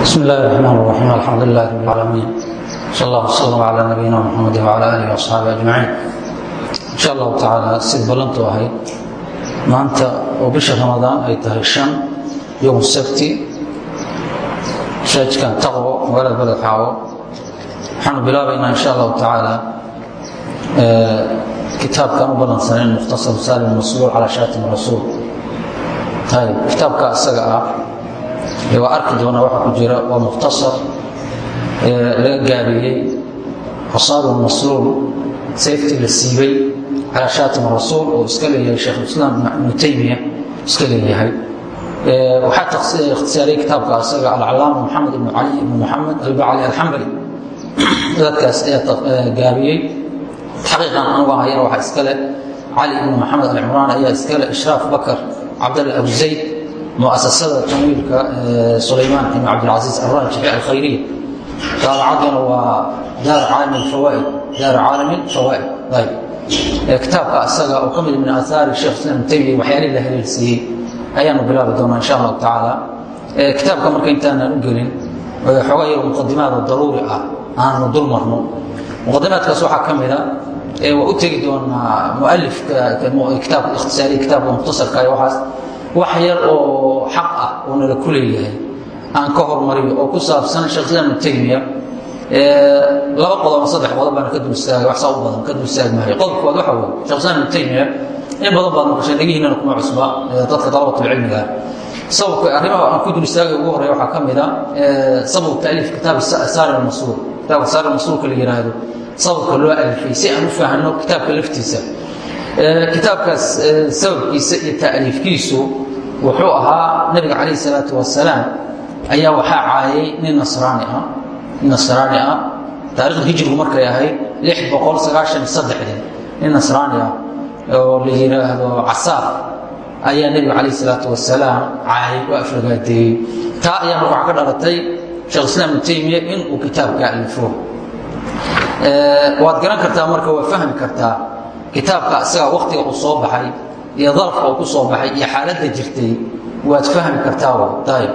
بسم الله الرحمن الرحيم الحمد لله رب العالمين صلى الله وسلم على نبينا محمد وعلى اله واصحaabi ajmaciin insha allahu tacaala sid ballantu ahayd maanta oo bisha ramadaan ay tahay shan yowm sabti shaajkan taqwo magaalada beled xaawo waxaanu bilaabaynaa insha allahu tacaala kitaabkan u ballansanayn mukhtasar salim masluul calaa shaatim rasuul ayb kitaabka isaga ah waa arki doonaa waxa ku jira waa mukhtasar laga gaabiyey xusaabu masluul sayftii la siibay calaa shaatim rasuul oo iska leeyahay sheekhulislaam ibnu taymiya iska leeyahay waxaa ikhtisaariyey kitaabka isaga alcalaama maxamed ibnu cali ibnu maxamed albacali alxambali dadkaas ayaa gaabiyey. Taxqiiqan anugu hayana waxaa iska leh cali ibnu maxamed alcimraan ayaa iska leh ishraaf bakar cabdalla abu zayd muasasada tanwiilka sulaymaan ibn cabdilcasiis alraajixi alkhayriya daabacaduna waa daar caalami alfawaaid daar caalami alfawaaid ayb kitaabka asaga oo ka mid min aahaari sheekh islam taymiya waxyaalihii la haleelsiiyey ayaanu bilaabi doonaa insha allahu tacaala kitaabka marka intaanaan u gelin xoogaa yaro muqadimaada daruuri ah aanu dul marno muqadimaadkaas waxaa ka mida waa u tegi doonaa mualifka kitaabka ikhtisaariya kitaabka mukhtasarka iyo waxaas wax yar oo xaq ah oo nala ku leeyahay aan ka hormariyo oo ku saabsan ibnu taymiya laba qodob saddex qodob baana ka dul istaagay wax saa u badan ka dul istaagi maayo. Qodobka waad waxa weeye ibnu taymiya in badan baad maqashay dhegihiinana kuma cusba dadka dalabatulcilmiga sababka arrimaha aan ku dul istaagay ugu horreeya waxaa ka mid a sabab taaliif kitaab saari almasuul kitaabka saari almasuulka la yidhaahdo sababka loo alifay si aan u fahanno kitaabka laftiisa kitaabkaas sababkiisa iyo taaliifkiisu wuxuu ahaa nabiga calayh salaatu wasalaam ayaa waxaa caayay nin nasraani ah. Nin nasraani ah. Taarikhda hijrigu markay ahayd lix boqol sagaashan saddexdii nin nasraani ah oo la yidhaahdo casaar ayaa nebiga calayh salaatu wasalaam caayay oo afragaadeeyey taa ayaa marka waxaa ka dhalatay sheekh islaam ibnu taymiya inuu kitaabka alifo waad garan kartaa marka waa fahmi kartaa kitaabka isaga waktiga uu soo baxay iyo dalabka uu ku soo baxay iyo xaaladda jirtay waad fahmi kartaa ayb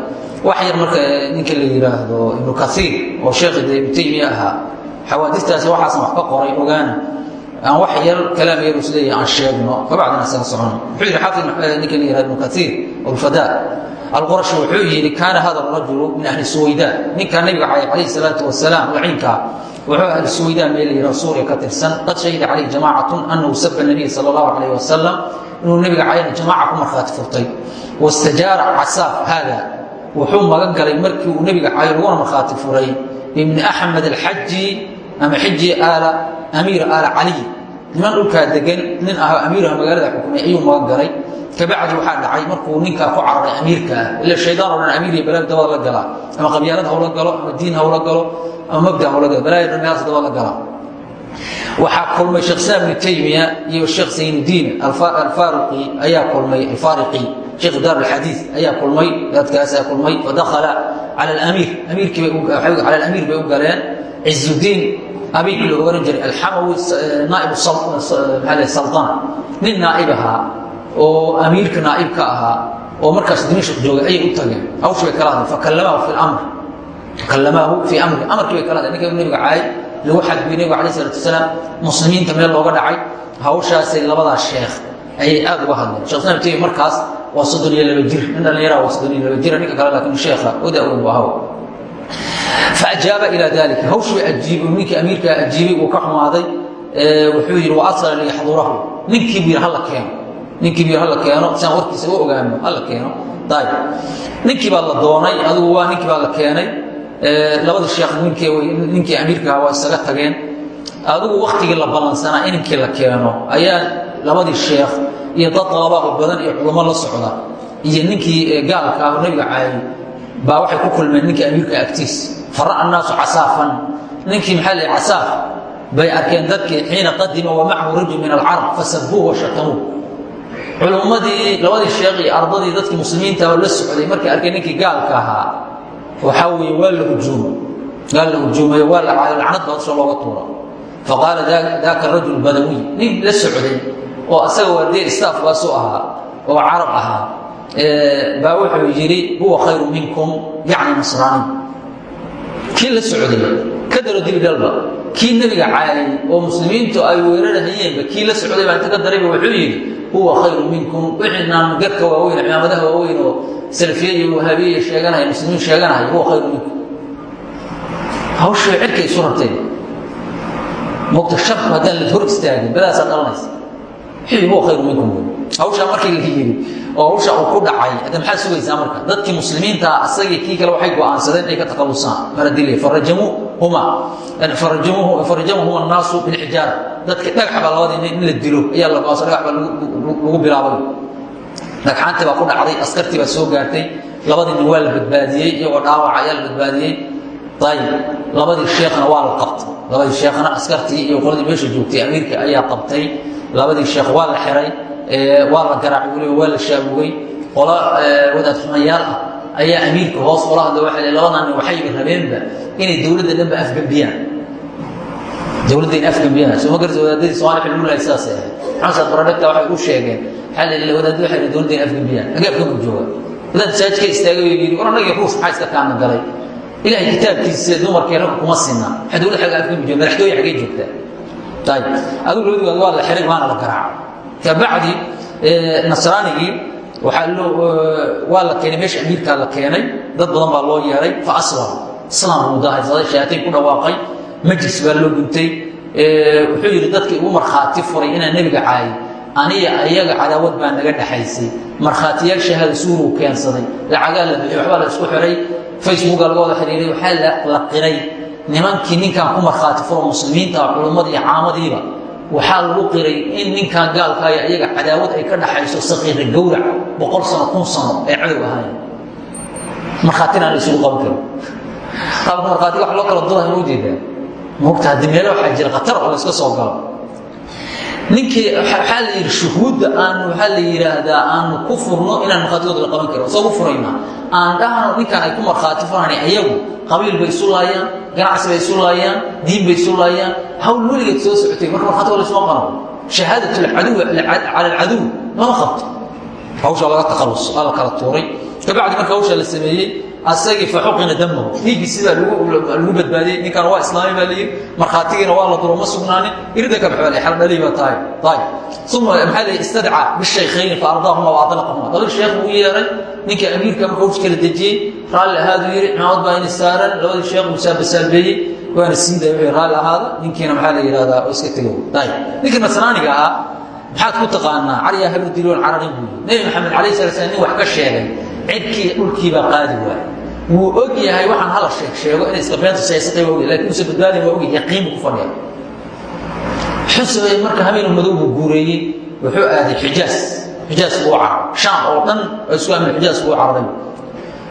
wax yar marka ninka la yidhaahdo ibnu kaiir oo sheekh ibnu taymiya ahaa xawaadistaasi waxaasan wax ka qoray ogaana. Aan wax yar kalaam yar isleeyahy aan sheegno kabacdina isaga socono wuxuu yidhi xaafid ninka la yihahdo ibnu kaiir alfadaa alqurashi wuxuu yidhi kaana hada rajulu min ahli suwayda ninkaa nabiga cay calayhi salaatu wasalaam laciinkaa wuxuu ahli suwayda meel yidhah suuriya ka tirsan. Qad shahida calayhi jamaacatun annahu saba nabiya sala allahu calayh wasalam inuu nebiga cayna jamaaca ku markhaati furtay. Wastajaara casaaf haada. Wuxuu magan galay markii uu nebiga cay laguna markhaati furay. Ibni axmed alxaji ama xiji aala amiir aala caliy niman dhulkaa degan nin ah amiiraha magaalada xukumay ayuu magan galay. Kabacdi waxaa dhacay markuu ninkaa ku cararay amiirka ah ila shaydaan oo dhan amiir iyo balaaya dabada la galaa ama qabyaalad hawla galo ama diin hawla galo waxaa kulmay sheekh islaam ibnu taymiya iyo sheekh saynudiin alfaariqi ayaa kulmay alfaariqi sheekh daar alxadiid ayaa kulmay dadkaasaa kulmay fadakhala cala alamiir amiirkii cala alamiir bay u galeen. Cizudiin abiykii looga oran jiray alxamawi naaibu maxaa saltana nin naa'ib ahaa oo amiirka naa'ib ka ahaa oo markaas dimashq joogay ayay u tageen. Hawshii bay kala hadleen fakallamaahu fi lamr fakallamaahu fii amri. Amarkii bay kala hadleen ninka nabiga caayay lagu xadbiyey nabiga alayh salatu wasalaam muslimiinta meel looga dhacay. Hawshaasay labadaas sheekh ayay aad uga hadleen. Shekh islam taymi markaas waa soddon iyo laba jir. Nin dhallinyaraa waa soddon iyo laba jira ninka kale laakiin sheekha oda weyn bu ahaw faajaaba ilaa dalika hawshii bay ajiibay ninkii amiirkaa ajiibay uu ka xumaaday wuxuu yidhi wa asala liyaxdurahu. Ninkii buu yidhi hala keeno. Ninkii buu yidhi hala keeno. Siaan warkiisa u ogaano hala keeno. Dayib ninkii baa la doonay adigu waa ninkii baa la keenay labadii sheekh ninkii amiirkaha waa isaga tageen. Adigu waktigii la ballansanaa ininkii la keeno ayaa labadii sheekh iyo dad dalabaahu badan iyo culummo la socda. Iyo ninkii gaalka ah oo nebiga caayay baa waxay ku kulmeen ninkii amiirka agtiis. Fara'a annaasu casaafan. Ninkii maxaa la casaaf. Bay arkeen dadkii xiina qadima wa macahu rajul min alcarab fasabuuh wa shatamuu. Culummadii labadii sheekh iyo ardadii dadkii muslimiinta oo la socday markay arkeen ninkii gaalka ahaa waxaa weeye waa la hujuumay waa la hujuumayo waa la caayo lacnad baadasho looga tuura faqaala daaka rajul badawiy nin la socday oo asaga waa dee istaafkaasu ahaa oo carab ahaa baa wuxuu yidhi huwa khayru minkum yacni nasraani. Kii la socday ka daro dibidhalba kii nebiga caayay oo muslimiintu ay weerarahayeenba kii la socday baa inta ka darayba wuxuu yidhi huwa khayru minkum. Wixiinaan garka waaweyn cimaamadaha waaweyn oo salfiye iyo wahaabiye sheeganaya muslimiin sheeganaya huwa khayru minkum. Hawshay cirkay isu rarteen mogta sharku haddaan la hor istaagin badaasaa dhalanaysa. Wixii huwa khayru minkum. Hawshaa markii la yidhi oo hawsha uu ku dhacay hadda maxaad sugaysaa marka? Dadkii muslimiinta asagii kii kale waxay go'aansadeen inay ka takhallusaan. Maradile farajamuhuma farajamuhuma annaasu bilxijaara dadka dhagax baa labadii in la dilo. Ayaa dhagax baa lagu bilaabay. Dhagxaantii baa ku dhacday askartii baa soo gaartay. Labadii nin waa la badbaadiyey iyagoo dhaawaca ayaa la badbaadiyey. Ayib labadii sheekhna waa la qabtay. Labadii sheekhna askartii iyo qoladii meesha joogtay amiirka ayaa qabtay. Labadii sheekh waa la xiray waa la garaacay weliba waa la shaabugay. Qolo wadaad xumayaal ah ayaa amiirka hoos ula hadla waxa labadan nin waxayba rabeenba inay dowladda dhanba afgambiyaan. Dowladda inay afgambiyaan. Soo ma garta wadaadadii soomaali xilmulahay sidaasay ahayd. Maxamed baradhagta waxay u sheegeen la wadaadada waxay rabeen dowladda inay afgambiyaan. Agaabka ma jooga. Wadaad masaajid ka istaagay oo yidhi war annaga ruus maxaa iska kaana galay. Ilaahay kitaabkiisa dumarkii ragga kuma sinna. Waxaa dowladda xagga afgambi jooga madaxtooye xaggee joogtaa. Ayib adigu labadigood waa la xiray waana la garaacay kabacdi nasraanigii waa la keenay meesha amiirkaa la keenay dad badan baa loo yeeray fa aslam islaam buu daahirsaday shayaatiin ku dhawaaqay majlis baa loo guntay wuxuu yidhi dadkii ugu markhaati furay inaan nebiga caayay aniga ayaga cadaawad baa naga dhaxaysay markhaatiyaal shahaada suuruu keensaday lacagaa la bixiy waxbaa la isku xiray facebookaa laga wada xidhiiray waxaa la qiray nimankii ninkan ku markhaati furo muslimiinta culummada iyo caamadiiba waxaa lagu qiray in ninkan gaalkaaya iyaga cadaawad ay ka dhaxayso saqiira gowrac boqol sano kun sano ay cadow ahayn markhaatina aan isugu qaban karin qaabka markhaatiga wax loo kala dulahay ma u jeedaa moogta haddii meelo waxaa jira khatar oo la soo galo ninkii waxaa la yidhi shuhuudda aanu waxaa la yidhaahdaa aanu ku furno inaan markhaatigooda la qaban karin oo soo furaynaa aan dhahno ninkan ay ku markhaati furaan ayagu. Qabiil bay isu laayaan ganacsi bay isu laayaan diin bay isu laayaan. Hawl weligeed soo socotay marka markhaatiga laysuma qano shahaadat alcaduw cala alcaduw lama qabto? Hawshaa laga takhallus waa la kala tuuray. Kabacdi marka hawshaa la sameeyey asagii faxuqina damahu dhiiggii sidaa lagu badbaadiyey ninkan waa islaami baa layidhi markhaatigiina waa la duro ma sugnaanin irida ka baxbaa xal dhalay baa tahay. Ayib uma maxaa la istadcaa bishaykayni fa ardaahuma wa adlaqahuma labada sheekh buu yeeray ninkii amiirka marka hawsh kala dejiyey raalli ahaaduu yidhi cimaamad baa ini saaran. Labadii sheekh buu saabasaalbeeyey waana siin daya wixii raalli ahaada ninkiina maxaa la yidhahdaa oo iska tego ayib ninkii nasraaniga ahaa maxaad ku taqaanaa caliyaa habru diloon cararin buu yidhi nebi maxamed calayh sala slam nin wax ka sheegay cidkii dhulkii baa qaadi waayey wuu og yahay waxaan hala sheeg sheego inay iska beenta waa ogy laakiin uusan badbaadayn waa ogyahay yaqiinbu ku fadhiya xusbay marka habeenu madowbu guureeyey wuxuu aaday xijaas. Xijaas uu carar shaam oo dhan oo isku amil xijaas uu cararay.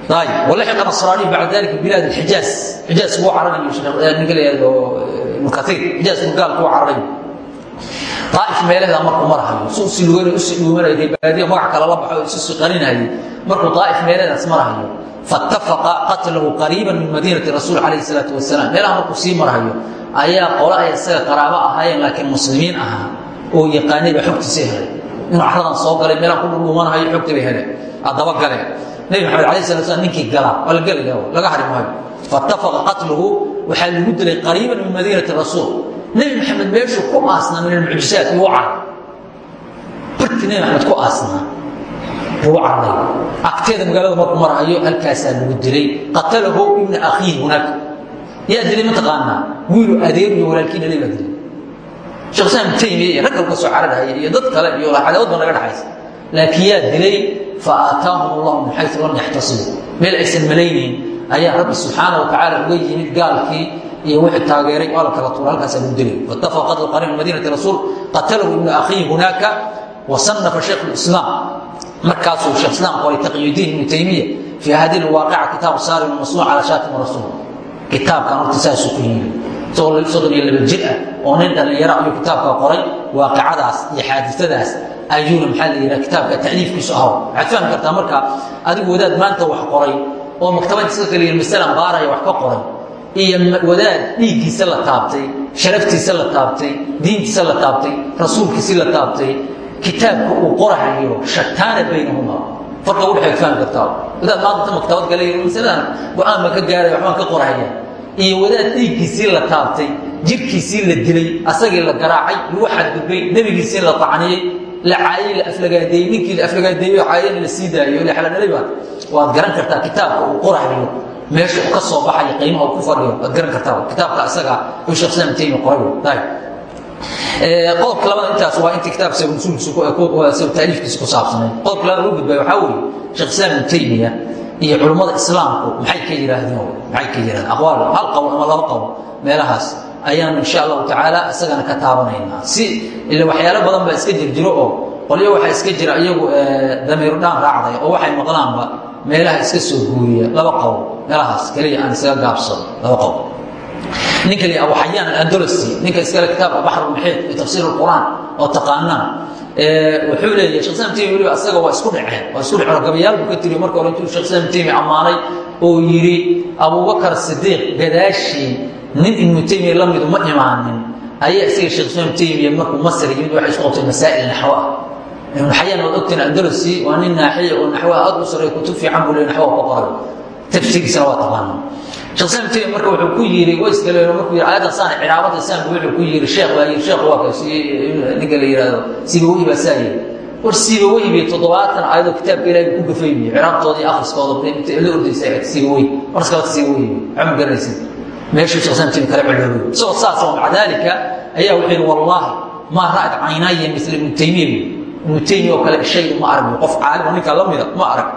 Ayb walaxiqa nasraaniy bacda dalika bilaad xijaas. Xijaas uu cararayo ninka la eh, ibnu katiir xijaas uu gaalku cararay. Daaif meelaheda markuu marahayo si usilugan u sii dhuumanaya baadiya magac kale la baxo isu siqaninayay markuu daaif meelahadaas marahayo fattafaqa qatlahu qariiban min madiinati rasuul calayhi salaatu wasalaam meelaha markuu sii marahayo ayaa qole ay isaga qaraabo ahaayeen laakiin muslimiin ahaa oo yaqaanay baa xogtiisa helay inuu caradan soo galay meelaha ku dhudhuumanahayo xogtii bay heleen haddaba galeen nebi maxamed calayhi salatu wasalaam ninkii galaa waa la gelaya laga hari maayo fattafaqa qatluhu waxaa lagu dilay qariiban min madiinati rasuul nebi maxamed meeshuu ku aasnaa min almucjisaat wuu caray barkii nebi maxamed ku aasnaa wuu caray agteeda magaalada markuu marahayo halkaasaa lagu dilay. Qatalahu ibna akhiihi hunaaka yaa dilay mataqaanaa wiilu adeer iyo walaalkii dhalay baa dilay. Sheekh islaam taymiya iyo rag kale ka soo cararhaya iyo dad kale iyo cadaawad ba naga dhaxaysa laakiin yaa dilay fa aataahum allahu min xaysu lam yaxtasibu meel aysan malaynayn ayaa rabbi subxaana wa tacaala uga yimid gaalkii iyo wixii taageeray waa la kala tuura halkaasaa lagu dilay. Wattafaqa qatlu qariin min madiinati rasuul. Qatalahu ibnu akhiihi hunaaka wasanafa shaykh lislaam markaasuu sheekh islaam qoray taqiyudiin ibnu taymiya fii hadihi lwaaqica kitaabu saarim masnuuc calaa shaatim rasuul. Kitaabkan horta saasuu ku yimi isagoo soddon iyo laba jir ah oo nin dhallinyaro ayuu kitaabka qoray waaqicadaas iyo xaadisadaas ayuuna maxaa la yidhaha kitaabka ta'liifkiisu ahaw. Waxaad fahmi kartaa marka adigu wadaad maanta wax qoray oo maktabad iska kale yiri masalan baaraya wax ka qoray iyo wadaad dhiiggiisa la taabtay sharaftiisa la taabtay diintiisa la taabtay rasuulkiisi la taabtay kitaabka uu qorahayo shataana baynahuma. Farqa udhexeed fahmi kartaa wadaad maanta maktabad gale yiri masaladan go'aan baan ka gaaray waxbaan ka qorahaya iyo wadaad dhiiggiisii la taabtay jirhkiisii la dilay asagii la garaacay lagu xadgudbay nebigiisii la tacniyey la caayey la aflagaadeeyey ninkii la aflagaadeeyo caayana la sii daayo la xaladhalayba waad garan kartaa kitaabka uu qorayo meesha uu ka soo baxayo qiimaha uu ku fadhiyo waad garan kartaa. Kitaabka asaga uu sheekh islaam taymi qoray qodobka labada intaas waa inta kitaabka taaliifkiisa ku saabsanay. Qodobka labada ugu gudbay waxaa weeye sheekh islaam ibnu taymiya iyo culummada islaamku maxay ka yidhaahdeen maxay ka yidhahdeen aqwaal hal qowl ama laba qowl meelahaas ayaanu insha allahu tacaala isagana ka taabanaynaa. Si ila waxyaalo badan baa iska jirjiro oo qolyo waxaa iska jira iyagu damiiru dhaan raacday oo waxay maqlaanba meelaha iska soo guuriya laba qowl meelahaas keliya aan isaga gaabsado laba qowl ninka li abu xayaan alandolosi ninka iskale kitaabka baxrulmuxiid iyo tafsiir alqur'aan oo taqaanaan. Wuxuu leeyahay shekh islam taymi weliba asaga waa isku dhaceen waa isku dhaceen gabayaal buu ka tiriyo. Marka hore intuu shekh islam taymi ammaanay oo yidhi abubakar sidiiq gadaashii nin ibnu taymiya la midu ma imaanin. Ayaa isaga sheekh islam taymiya markuu masr yimid waxay isku qabtay masaa'il naxwo ah ibnu xayaan waad ogtiin andolosi waa nin naaxiya oo naxwaha aad u sareeya kutub fiican buu leeyahay naxwaha ku qoray. Tafsiirkiisana waa taqaanaa taymiya marka wuxuu ku yidhi way iskaleeno markuu yidhi aayaddan saana cilaabada islaamku wuxuu ku yidhi sheekh baa yidhi sheekh waa kaas ninka la yidhaahdo sibaweyi baa saa yidhi. War siibaweybi toddobaatan aayadoo kitaabka ilaahay ku gafaybiye ciraabtooda iyo akhriskooda la ordaysa siibawey marskabata siibaweybi waxba ma garanaysid meeshuu taymiya kala coloobay isagoo saas oo maca daalika ayaa wuxuu yidhi wallaahi maa ra'at caynaaya misla ibnu taymiya ibnu taymiya oo kale shaydu ma arag qof caalima ninka la mida ma arag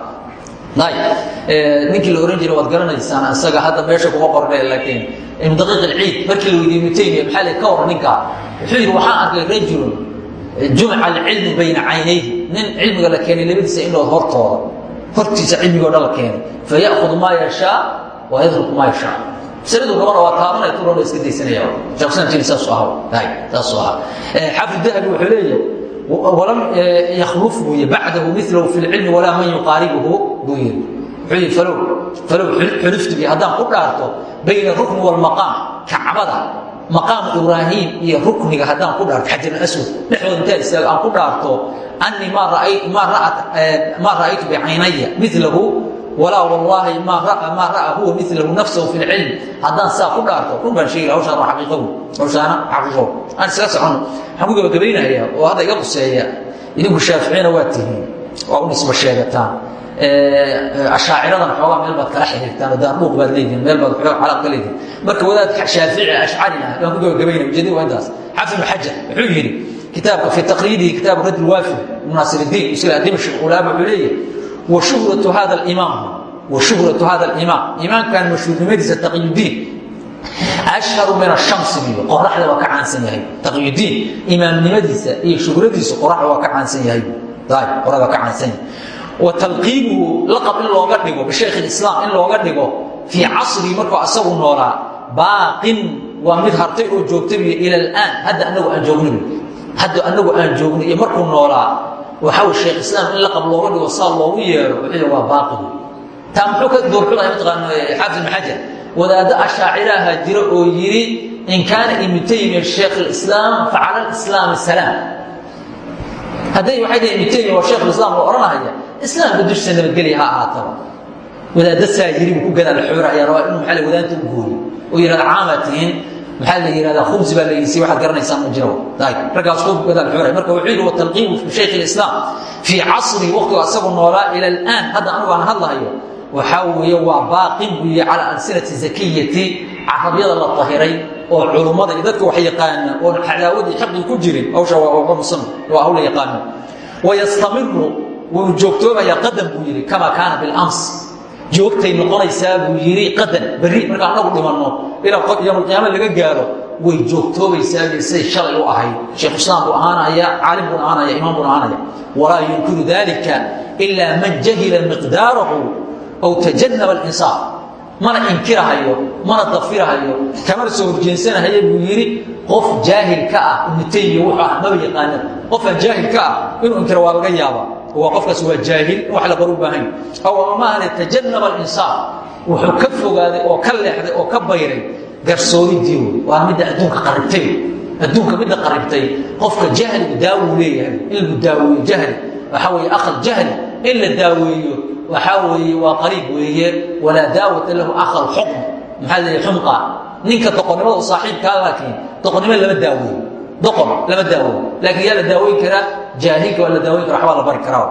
Eh, ninkii la ohan jira waad garanaysaan isaga hadda meesha kuma qorne laakiin ibn daqiiq alciid markii la weydiiy ibnu taymiya maxaa la ka war ninka. Wuxuu yidhi waxaa arkay rajulun jumca alcilmu bayna caynayhi. Nin cilmiga la keenay labadiisa indhood hortooda. Hortiisa cilmigao dhan la keenay. Fa ya'khud maa yashaa wa yatruku maa yashaa. Masladu gabana waa taabanay turan iska daysanaya sheekhusanjiri saasu aha. Saasu ahaa eh, xaafid dahabi wuxuu leeyahay walam eh, yakhlufhu bacdahu milahu fi lcilmi walaa man yuqaaribuhu buu yii wuuu yii alow alow ku dhaarto bayna rukni walmaqaam kacbada maqaam ibraahim iyo rukniga haddaan ku dhaarto xajarulaswad dhexdooda intaa istaago aan ku dhaarto anii maa ra'aytu bicaynaya milahu walaa wallaahi maa ra'a huwa milahu nafsahu fi lcilm haddaan saa ku dhaarto run baan sheegi waa aqiiqaw hawshaana xaqiiqaw aan iskaga socono waxaan ku gabagabaynayaa oo hadda iga quseeya idinku shaaficina waa tihiin waa u sheegataan ashaaciradan xoogaa meel baad kala xiriirtaan daarbuuq baad leedihin meel baad xoog calaaq ka leedihin marka wadaadka shaafici ashcari ah baan ku gabagabaynaya ujeedada waa intaas. Xafid ibnu xajar wuxuu yidhi kitaabka fi taqriidihi kitaabu radd lwaafi naasir الdiin isla dimashq ulaaba wuxuu leeyahay wa shuhratu hada alimaam wa shuhratu hada alimaam. Imaamkan mashhuurnimadiisa taqiyudiin ashharu min ashamsi biyo qoraxda waa ka caansan yahay. Taqiyudiin imaamnimadiisa iyo shuhradiisa qoraxda waa ka caansan yahay. Qoraxda waa ka caansan yahay wa talqiibuhu laqab in looga dhigo bishaykh islaam in looga dhigo fii casrii markuu asagu noolaa baaqin waa mid hartay oo joogta biyo ila alaan. Hadda anagu aan joogno hadda anagu aan joogno iyo markuu noolaa waxaa sheekh islaam in laqab looga dhigo saa loogu yeero wuxuu waa baaqi taa muxuu ka doorxulaya mataqaana xaafid ibn xajar? Wadaaddo ashaaciraha jira oo yidhi in kaana ibnu taymiya sheekh اlislaam facala lislaami salaam hadday waxay dhahen ibnu taymiya waa sheekh lislaam la odhanahaya islaamka dushiisa nabadgelya ha ahaataba wadaaddo saa yiri buu ku gadaal xooraya rabaa inuu maxaa wadaanta u gooyo oo yidhahda caamaa tihiin maxaa la yidhahdaa khubsi baa la yidhi si waxaad garanaysaan ma jiro. Raggaas ku gadaal xooraya marka wuxuu yidhi watalqiibu shaykh اlislaam fii casri waqtigu asagu noolaa ila alaan. Hadda anigu aan hadlahayo waxaa weeye waa baaqin buu yihi calaa alsinati zakiyati carabyada la tahiray oo culummada iyo dadka wax yaqaana oon cadaawadii xaqii ku jirin. Hawsha waa musan waa hawla yaqaano. Wayastamiru wuu joogtoobayaa qadan buu yidhi kamaa kaana bilams joogtay noqonaysaa buu yidhi qadan berri markaan anagu dhimanno. Ilaa yowmalqiyaama laga gaaro. Way joogtoobaysaa siday shalay u ahayd. Sheekh islaam buu ahaanaya caalim buu ahaanaya imaam buu ahaanaya walaa yunkiru dalika ilaa man jahila miqdaarahu aw tajanaba alinsaaf. Mana inkirahayo mana dafirahayo kamana soo horjeensanahaye buu yidhi qof jaahil ka ah ibnu taymiya wuxuu ah maba yaqaana qofaan jaahil ka ah inuu inkiro waa laga yaaba waa qofkaas waa jaahil wax la baro u baahan. Aw amaahane tajanaba alinsaaf wuxuu ka fogaaday oo ka leexday oo ka bayray garsooridii wey waa midda adduunka qaribtay. Adduunka midda qaribtay. Qofka jahligu daawuu leeyahay in lagu daaweeyo jahli. Waxaa weeye akhal jahli in la daaweeyo waxaa weeye waa qariib weeye. Walaa daawata lahu akha alxukm maxaa la xumqa. Ninka doqonnimada u saaxiibkaa laakiin doqonnimo lama daaweeyo doqon lama daaweeyo laakiin yaa la daaweyn karaa jaahilka waa la daaweyn kara waxbaa la bari karaa.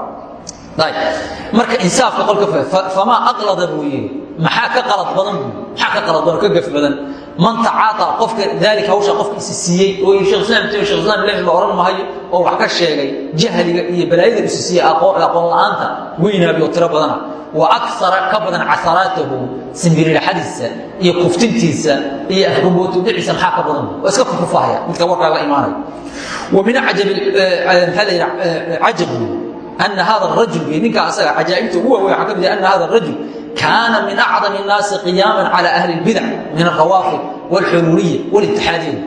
Marka insaafka qolka famaa aqlada buu yidhi maxaa ka qalad badan? Buu maxaa ka qalad badan? Ka gaf badan. Man tacaata qofka daalika hawsha qofka isi siiyey oo yidhi shekh islam ibn shekh islam ilahi la oran maayo oo wax ka sheegay jahliga iyo balaayada isi siiyey aqoon la'aanta weynaabi oo tiro badana wa akara ka badan casaraatahu simbiriiraxadiisa iyo kuftintiisa iyo afgabootudhiciisa maxaa ka badan? Waa iska kufufahaya midka warkaa la imaanayo wa min cajab maxaa la yidhaha cajab أن هذا الرجل ninka asaga cajaaibta ugu waaweyn waxaa ka mid أن هذا الرجل كاana min أعظم الناaس قياما على أهل البدع من الروافض والxuluuliية والاتixاadية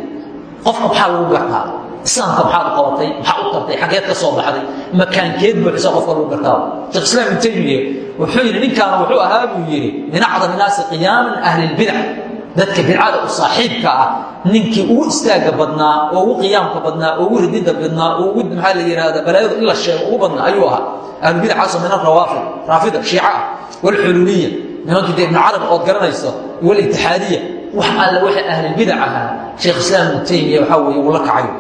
qofka maxaa lagu gartaa islaamka maxaad u qabatay maxaa u tartay xageed ka soo baxday makaankeed buuxisa qofka lagu gartaa sheekh islaam ibn taymiya wuxuu yidhi ninkaana wuxuu ahaa buu yidhi min acdam الnaasi قiyaaما أhli البidع dadka bidcada u saaxiibka ah ninkii ugu istaaga badnaa oo ugu qiyaamka badnaa oo ugu ridida badnaa oo ugu maxaa la yihahda balaayadu in la sheego ugu badnaa ayuu ahaa. Ahlubidcaasoo min alrawaafid raafida shiica ah walxuluuliya nimankii de ibnu carabi ood garanayso walitixaadiya wax alle waxay ahlulbidac ahaa sheekh islaam ibnu taymiya waxaa weeye uu la kacayo